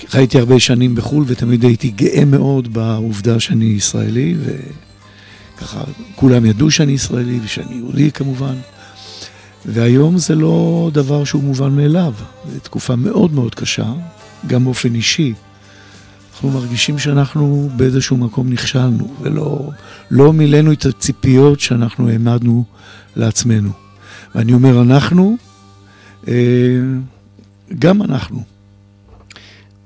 חייתי הרבה שנים בחו"ל ותמיד הייתי גאה מאוד בעובדה שאני ישראלי, וככה כולם ידעו שאני ישראלי ושאני יהודי כמובן. והיום זה לא דבר שהוא מובן מאליו, זו תקופה מאוד מאוד קשה, גם באופן אישי. אנחנו מרגישים שאנחנו באיזשהו מקום נכשלנו, ולא לא מילאנו את הציפיות שאנחנו העמדנו לעצמנו. ואני אומר אנחנו, אה, גם אנחנו.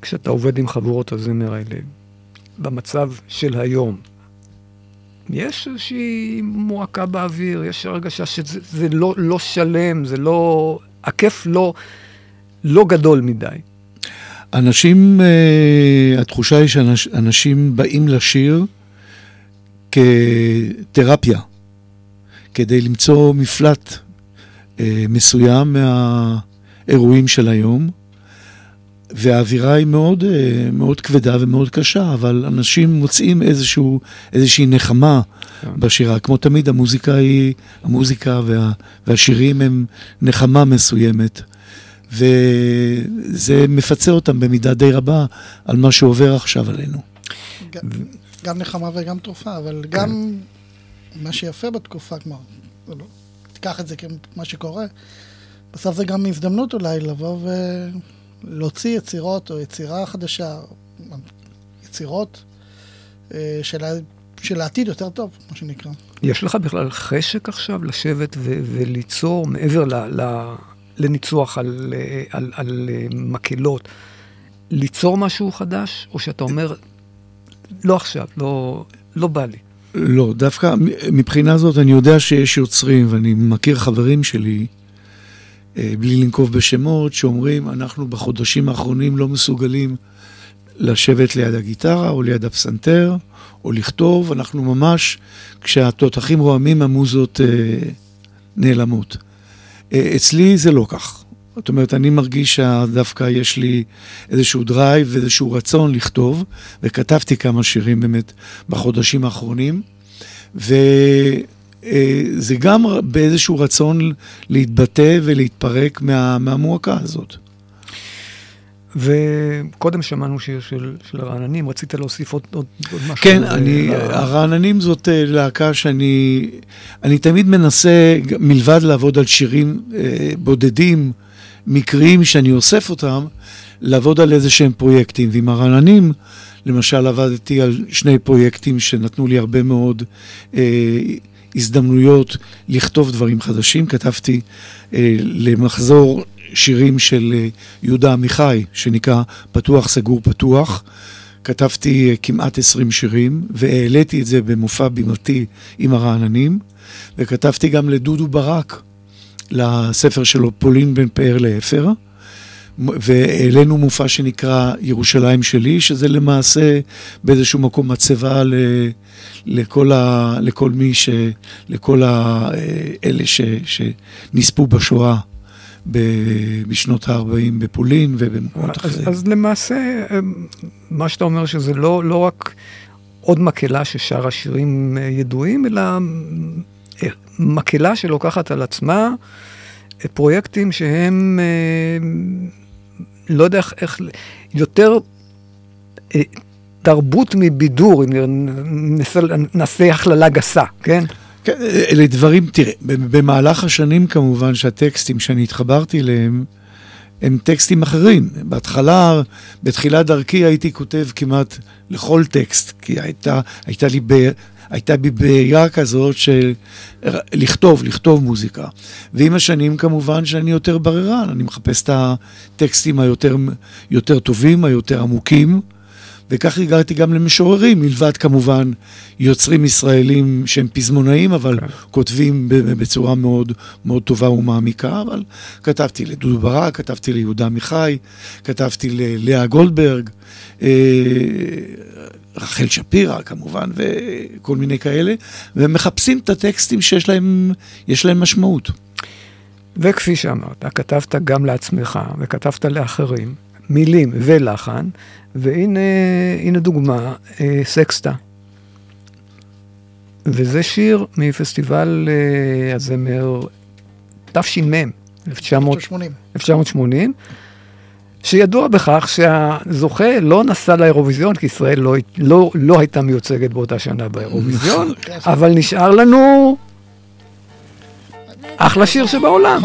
כשאתה עובד עם חבורות הזמר האלה, במצב של היום, יש איזושהי מועקה באוויר, יש הרגשה שזה זה לא, לא שלם, זה לא... הכיף לא, לא גדול מדי. אנשים, אה, התחושה היא שאנשים באים לשיר כתרפיה, כדי למצוא מפלט אה, מסוים מהאירועים של היום, והאווירה היא מאוד, אה, מאוד כבדה ומאוד קשה, אבל אנשים מוצאים איזשהו, איזושהי נחמה בשירה. כמו תמיד, המוזיקה היא, המוזיקה וה, והשירים הם נחמה מסוימת. וזה מפצה אותם במידה די רבה על מה שעובר עכשיו עלינו. גם- גם נחמה וגם תרופה, אבל גם מה שיפה בתקופה, כלומר, זה לא- תיקח את זה כמה שקורה, בסוף זה גם הזדמנות אולי לבוא ולהוציא יצירות או יצירה חדשה, יצירות אה, של ה- של העתיד יותר טוב, מה שנקרא. יש לך בכלל חשק עכשיו לשבת ו- וליצור מעבר ל- ל- לניצוח על, על, על מקהלות, ליצור משהו חדש, או שאתה אומר, לא עכשיו, לא, לא בא לי. לא, דווקא מבחינה זאת אני יודע שיש יוצרים, ואני מכיר חברים שלי, אה, בלי לנקוב בשמות, שאומרים, אנחנו בחודשים האחרונים לא מסוגלים לשבת ליד הגיטרה או ליד הפסנתר, או לכתוב, אנחנו ממש, כשהתותחים רועמים, המוזות אה, נעלמות. אה, אצלי זה לא כך. זאת אומרת, אני מרגיש שדווקא יש לי איזשהו drive ואיזשהו רצון לכתוב, וכתבתי כמה שירים באמת בחודשים האחרונים, וזה גם באיזשהו רצון להתבטא ולהתפרק מה, מהמועקה הזאת. וקודם שמענו שיר של, של הרעננים, רצית להוסיף עוד, עוד, עוד משהו? כן, על- אני, על- הרעננים זאת אה, להקה שאני אני תמיד מנסה, מלבד לעבוד על שירים אה, בודדים, מקריים שאני אוסף אותם, לעבוד על איזה שהם פרויקטים. ועם הרעננים, למשל עבדתי על שני פרויקטים שנתנו לי הרבה מאוד אה, הזדמנויות לכתוב דברים חדשים. כתבתי אה, למחזור שירים של אה, יהודה עמיחי, שנקרא פתוח, סגור, פתוח. כתבתי אה, כמעט 20 שירים, והעליתי את זה במופע בימתי עם הרעננים, וכתבתי גם לדודו ברק, לספר שלו פולין בין פאר לאפר, והעלינו מופע שנקרא ירושלים שלי, שזה למעשה באיזשהו מקום מצבה ל, לכל, ה, לכל מי ש... לכל ה, אה, אלה ש, שנספו בשואה בשנות ה-40 בפולין ובמקומות אחרים. אז למעשה, אמ, מה שאתה אומר שזה לא, לא רק עוד מקהלה ששרה שירים אה, ידועים, אלא אמ, אה, מקהלה שלוקחת על עצמה אה, פרויקטים שהם, לא יודע איך, איך יותר תרבות מבידור, אם נעשה הכללה גסה, כן? כן, אלה דברים, תראה, במהלך השנים כמובן שהטקסטים שאני התחברתי אליהם, הם טקסטים אחרים. בהתחלה, בתחילת דרכי הייתי כותב כמעט לכל טקסט, כי הייתה, הייתה לי, ב, הייתה בי בעיה כזאת של לכתוב, לכתוב מוזיקה. ועם השנים כמובן שאני יותר בררן, אני מחפש את הטקסטים היותר יותר טובים, היותר עמוקים. וכך הגעתי גם למשוררים, מלבד כמובן יוצרים ישראלים שהם פזמונאים, אבל כן. כותבים בצורה מאוד, מאוד טובה ומעמיקה, אבל כתבתי לדודו ברק, כתבתי ליהודה עמיחי, כתבתי ללאה גולדברג, אה, רחל שפירא כמובן, וכל מיני כאלה, ומחפשים את הטקסטים שיש להם, להם משמעות. וכפי שאמרת, כתבת גם לעצמך וכתבת לאחרים, מילים ולחן, והנה הנה דוגמה, אה, סקסטה. וזה שיר מפסטיבל אה, הזמר תש"מ, 1980. 1980, שידוע בכך שהזוכה לא נסע לאירוויזיון, כי ישראל לא, לא, לא הייתה מיוצגת באותה שנה באירוויזיון, אבל נשאר לנו אחלה שיר שבעולם.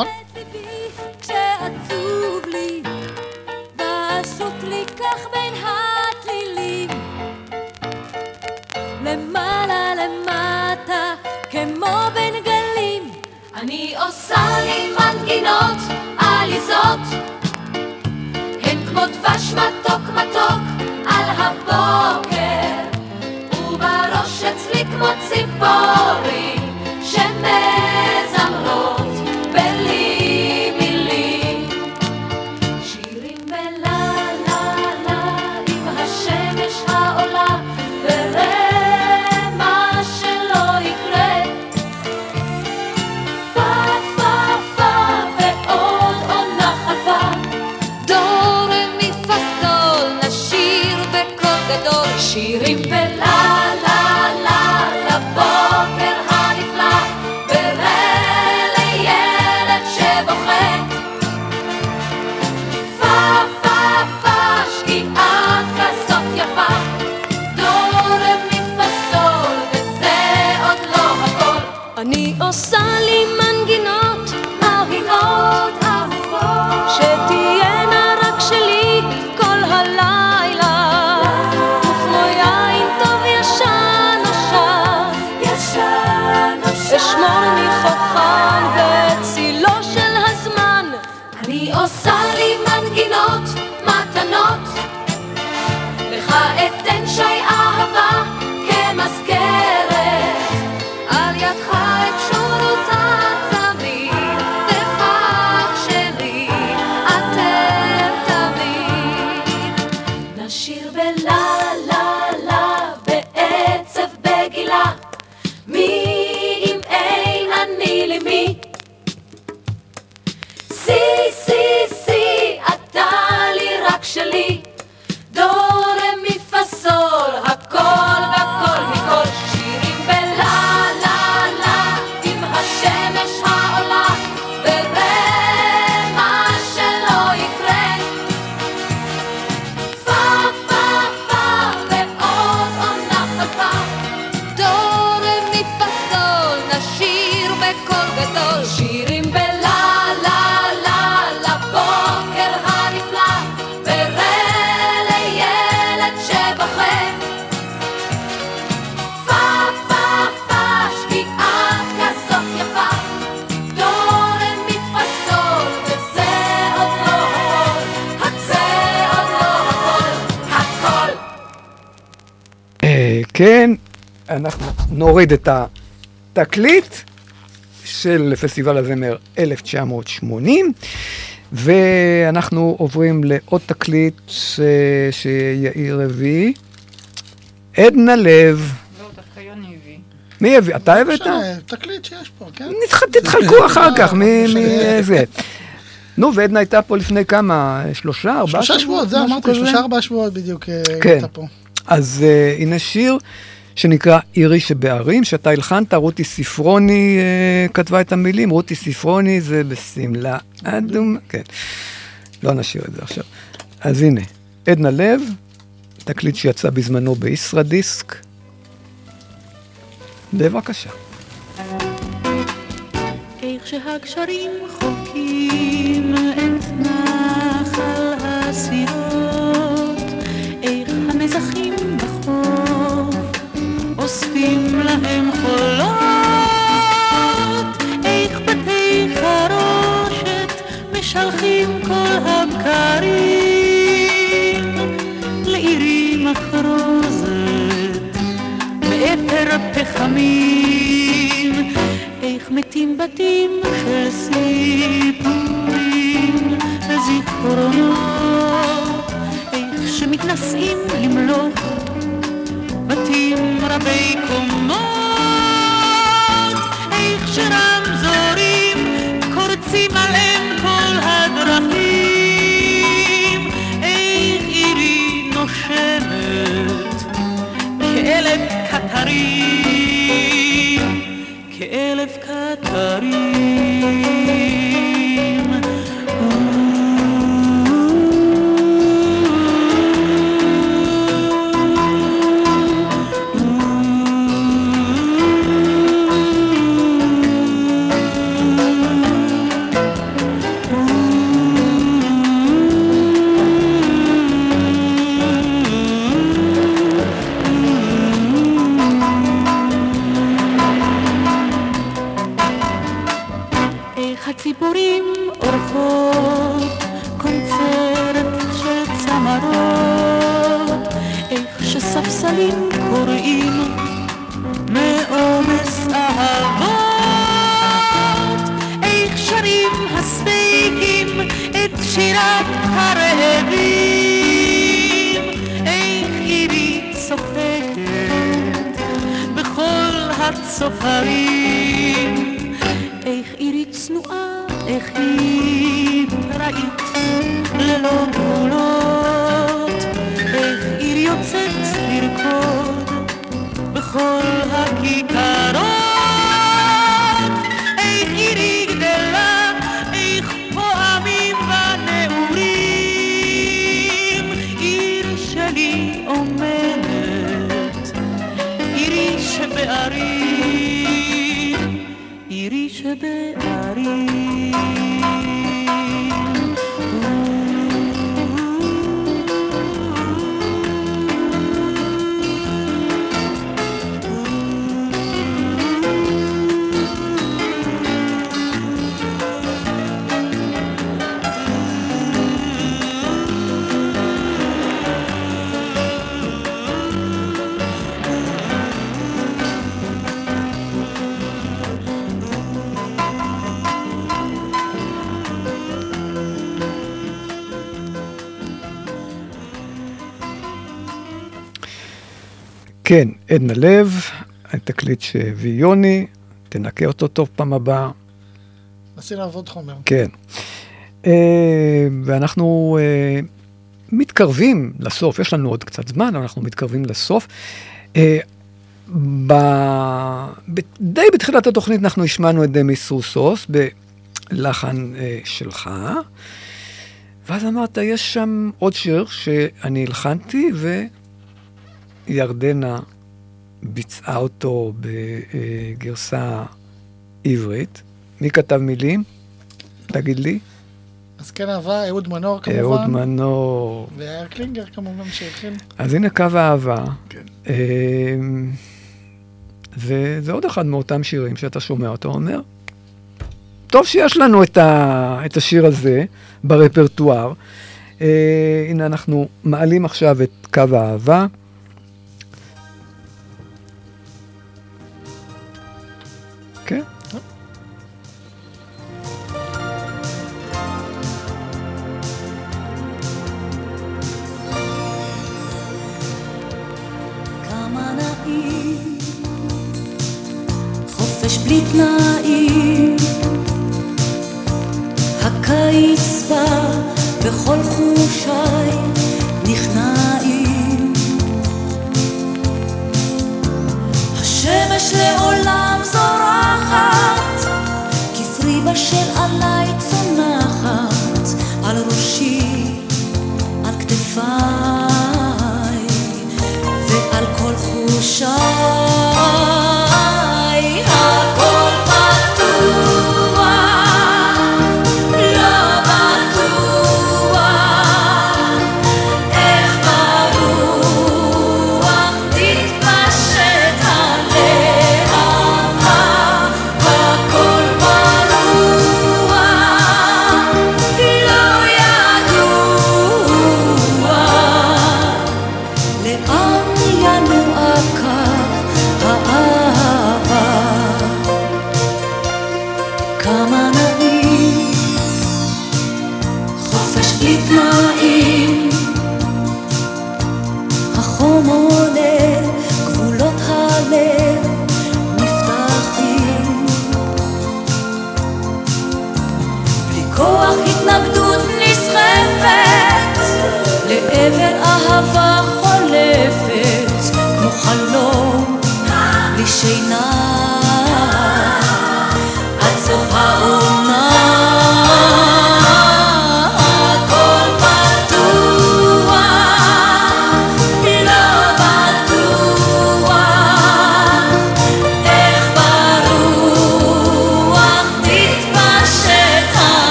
אני עושה לי מנגינות עליזות. הן כמו דבש מתוק מתוק על הבוקר, ובראש אצלי כמו ציפורים נוריד את התקליט של פסטיבל הזמר 1980, ואנחנו עוברים לעוד תקליט ש... שיאיר הביא, עדנה לב. לא. מי הביא? אתה הבאת? תקליט שיש פה, כן? נתח- תתחלקו אחר כך, מי מי- זה. נו, ועדנה הייתה פה לפני כמה? שלושה, ארבעה שלושה שבועות, זה אמרתי? שלושה ארבעה שבועות בדיוק אה, כן. הייתה פה. אז uh, הנה שיר שנקרא עירי שבערים, שאתה הלחנת, רותי ספרוני uh, כתבה את המילים, רותי ספרוני זה בשמלה אדום, כן. לא נשאיר את זה עכשיו. אז הנה, עדנה לב, תקליט שיצא בזמנו בישרדיסק. בבקשה. שהגשרים חובקים את נחל אוספים להם חולות, איך בתי חרושת משלחים כל הבקרים. לעירי מחרוזת מאפר פחמים, איך מתים בתים של סיפורים וזיכרונות, איך שמתנשאים למלוך לא רבי קומות איך שרמזורים קורצים עליהם כל הדרכים. איך עירי נושמת כאלף קטרים כאלף קטרים שירת הרעבים. איך עירי צוחקת בכל הצופרים. איך עירי צנועה, איך היא פראית ללא גבולות, איך עיר יוצאת לרקוד בכל הכיכרות, עירי שבערים. כן, עדנה לב, התקליט שהביא יוני, תנקה אותו טוב פעם הבאה. נסי לעבוד חומר. כן. אה, ואנחנו אה, מתקרבים לסוף, יש לנו עוד קצת זמן, אבל אנחנו מתקרבים לסוף. אה, ב... ב... די בתחילת התוכנית אנחנו השמענו את דמי סרוסוס בלחן אה, שלך, ואז אמרת, יש שם עוד שיר שאני הלחנתי וירדנה ביצעה אותו בגרסה עברית. מי כתב מילים? תגיד לי. אז כן אהבה, אהוד מנור כמובן. אהוד מנור. ויאיר קלינגר כמובן שהלחין. אז הנה קו האהבה. כן. וזה עוד אחד מאותם שירים שאתה שומע אותו אומר, טוב שיש לנו את, ה, את השיר הזה ברפרטואר. אה, הנה אנחנו מעלים עכשיו את קו האהבה. חופש בלי תנאים, הקיץ בא וכל חושיי נכנעים. השמש לעולם זורחת, כפרי בשל עליי צונחת, על ראשי, על כתפיי. ועל כל חושיי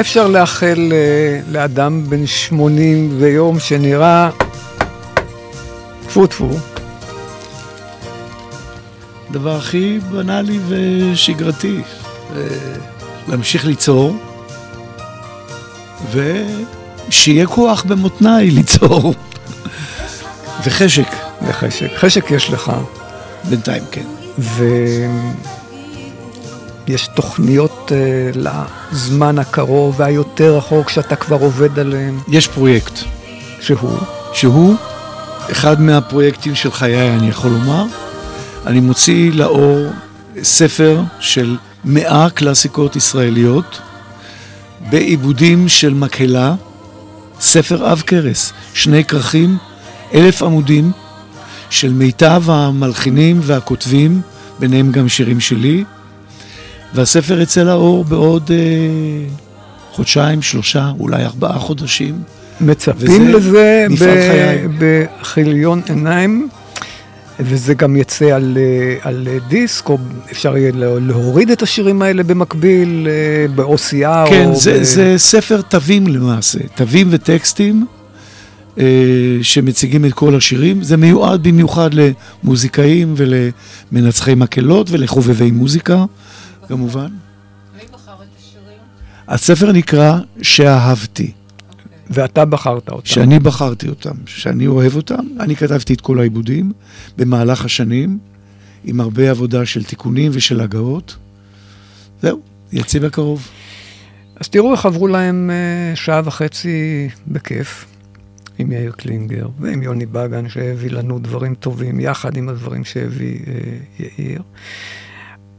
מה אפשר לאחל אה, לאדם בן 80 ויום שנראה טפו טפו? הדבר הכי בנאלי ושגרתי, אה, להמשיך ליצור, ושיהיה כוח במותניי ליצור, וחשק. וחשק. חשק יש לך. בינתיים כן. ויש תוכניות uh, לזמן הקרוב והיותר רחוק שאתה כבר עובד עליהן. יש פרויקט. שהוא? שהוא אחד מהפרויקטים של חיי, אני יכול לומר. אני מוציא לאור ספר של מאה קלאסיקות ישראליות בעיבודים של מקהלה, ספר עב כרס, שני כרכים, אלף עמודים של מיטב המלחינים והכותבים, ביניהם גם שירים שלי, והספר יצא לאור בעוד אה, חודשיים, שלושה, אולי ארבעה חודשים. מצפים לזה. בכיליון עיניים, וזה גם יצא על, אה, על דיסק, או אפשר יהיה לה- להוריד את השירים האלה במקביל, אה, ב-OCR. כן, זה, ב... זה ספר תווים למעשה, תווים וטקסטים אה, שמציגים את כל השירים. זה מיועד במיוחד למוזיקאים ולמנצחי מקהלות ולחובבי מוזיקה, כמובן. הספר נקרא שאהבתי. ואתה בחרת אותם. שאני בחרתי אותם, שאני אוהב אותם. אני כתבתי את כל העיבודים במהלך השנים, עם הרבה עבודה של תיקונים ושל הגאות. זהו, יצא בקרוב. אז תראו איך עברו להם אה, שעה וחצי בכיף, עם יאיר קלינגר ועם יוני בגן, שהביא לנו דברים טובים, יחד עם הדברים שהביא אה, יאיר.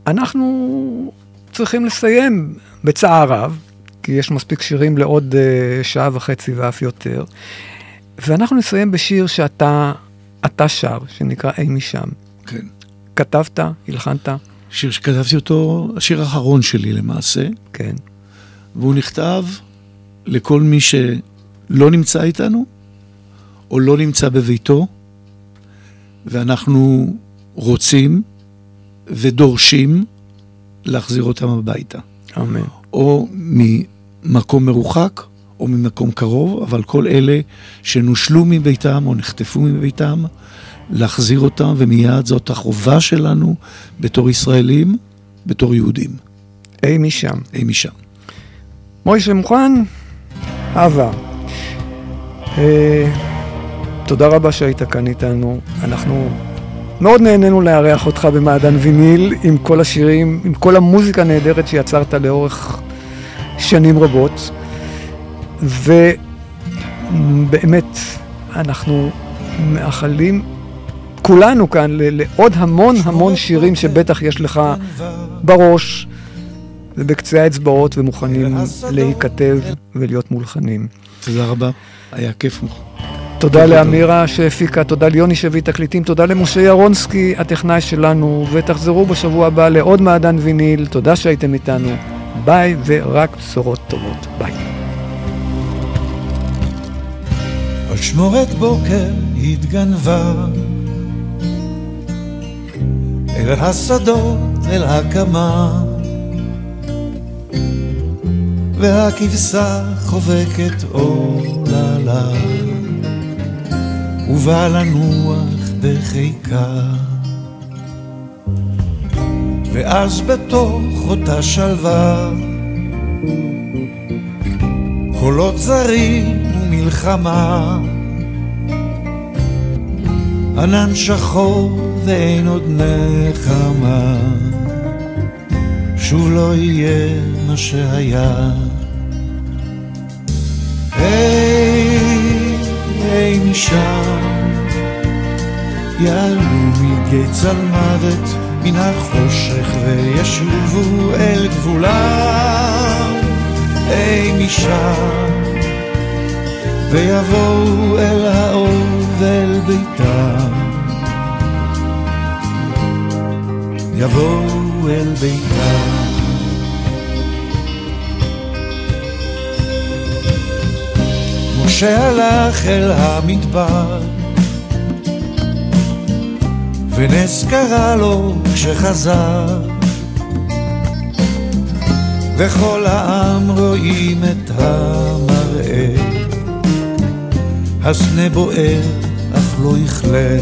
אנחנו צריכים לסיים בצער רב, כי יש מספיק שירים לעוד אה, שעה וחצי ואף יותר. ואנחנו נסיים בשיר שאתה אתה שר, שנקרא אי משם. כן. כתבת, הלחנת. שיר שכתבתי אותו, השיר האחרון שלי למעשה. כן. והוא נכתב לכל מי שלא נמצא איתנו, או לא נמצא בביתו, ואנחנו רוצים ודורשים להחזיר אותם הביתה. אמן. או ממקום מרוחק, או ממקום קרוב, אבל כל אלה שנושלו מביתם או נחטפו מביתם, להחזיר אותם, ומיד זאת החובה שלנו בתור ישראלים, בתור יהודים. אי משם. אי משם. מוישה מוכן? אהבה. אה, תודה רבה שהיית כאן איתנו. אנחנו מאוד נהנינו לארח אותך במעדן ויניל עם כל השירים, עם כל המוזיקה הנהדרת שיצרת לאורך שנים רבות. ובאמת, אנחנו מאחלים, כולנו כאן, לעוד המון המון שירים שבטח יש לך בראש ובקצה האצבעות ומוכנים להיכתב ולהיות מולחנים. תודה רבה, היה כיף. תודה לאמירה שהפיקה, תודה ליוני שהביא תקליטים, תודה למשה ירונסקי, הטכנאי שלנו, ותחזרו בשבוע הבא לעוד מעדן ויניל, תודה שהייתם איתנו, ביי ורק בשורות טובות, ביי. אשמורת בוקר התגנבה אל השדות, אל הקמה. והכבשה חובקת עוללה ובא לנוח בחיקה. ואז בתוך אותה שלווה קולות זרים ומלחמה. ענן שחור ואין עוד נחמה. שוב לא יהיה מה שהיה. היי, היי משם. יעלו מגי צל מוות מן החושך וישובו אל גבולם. היי משם. ויבואו אל האור ואל ביתם. יבואו אל ביתם משה הלך אל המדבר ונס קרה לו כשחזר. וכל העם רואים את המראה. הסנה בוער, אך לא יכלה.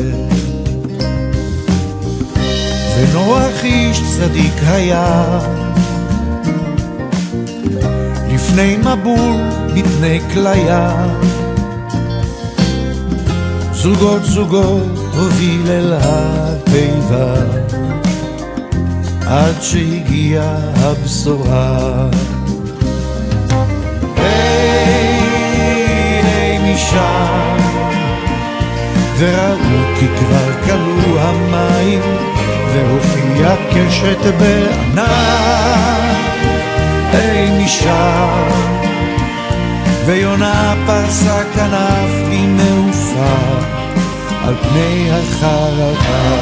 ונוח איש צדיק היה, לפני מבול מפני כליה. זוגות זוגות הוביל אל התיבה, עד שהגיעה הבשורה. הנה משם, וראו כי כבר כלו המים, והופיע קשת בענן. היי משם, ויונה פרסה כנף במעופה על פני החרבה.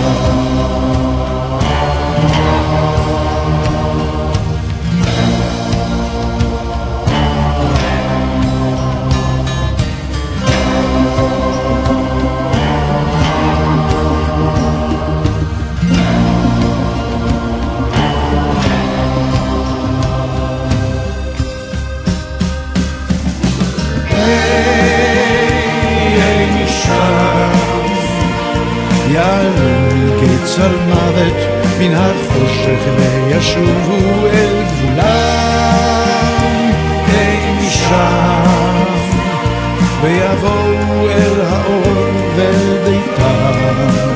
כצל מוות מן החושך וישובו אל גבולם. אי משם ויבואו אל האור ואל ביתם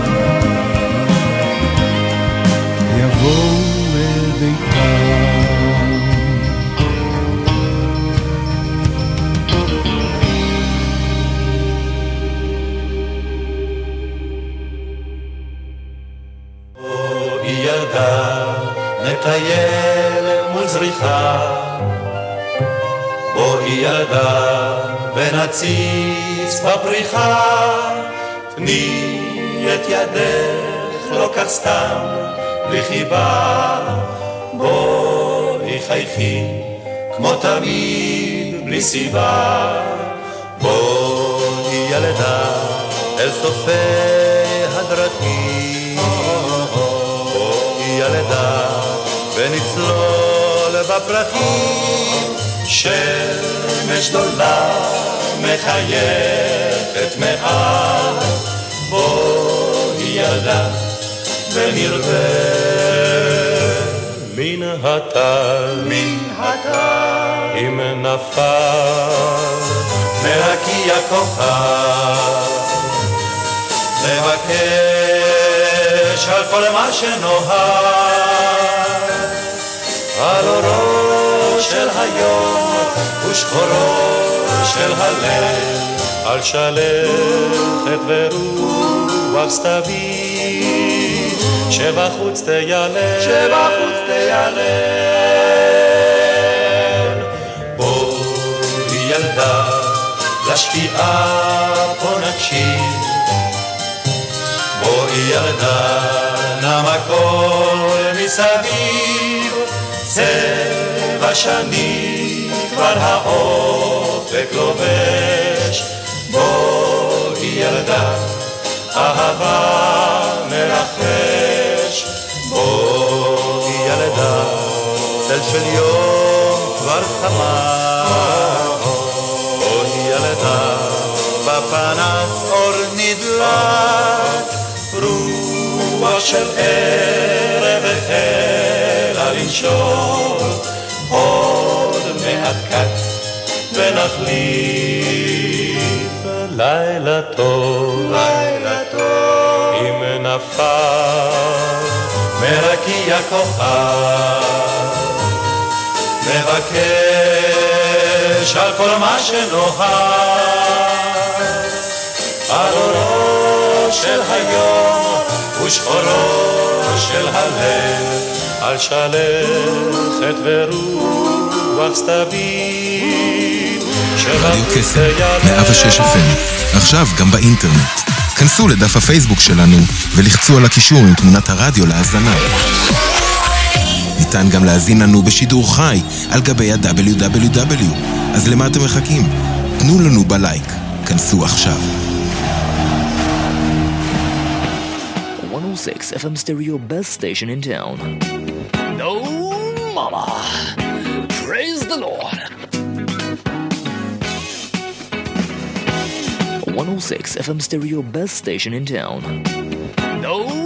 ונציץ בפריחה. תני את ידך, לא כך סתם, בלי חיבה. בואי חייכי, כמו תמיד, בלי סיבה. בואי ילדה, אל סופי הדרכים. בואי ילדה, ונצלול בפרחים. שמש גדולה מחייכת מעט. בואי ילדה, ונרווה מן הטל. מן הטל. אם נפל מרקיע כוכב. לבקש על כל מה שנוהג, על אורו של היום ושחורו של הלב, על שלכת ורוח סתווי, שבחוץ תיילם, שבחוץ תיילם. בואי ילדה, לשקיעה פה נקשיב, בואי ילדה, נם הכל מסביב, צבע שני כבר האופק לובש, בואי ילדה, אהבה מרחש, בואי ילדה, צל של יום כבר חמה, בואי ילדה, בפנס אור נדלק, רוח של ערב החלה לנשור, עוד מעט קט ונחליף לילה טוב, לילה טוב, אם נפל מרקיע כוכב, מבקש על כל מה שנוהג, על אורו של היום ושחורו של הלב, על שלכת ורוח סתווית, רדיו קסם, 106 FM, עכשיו גם באינטרנט. כנסו לדף הפייסבוק שלנו ולחצו על הקישור עם תמונת הרדיו להאזנה. ניתן גם להזין לנו בשידור חי על גבי ה-WW. אז למה אתם מחכים? תנו לנו בלייק. כנסו עכשיו. 106 FM stereo best station in town. No mama. Praise the Lord. 106 FM stereo best station in town. No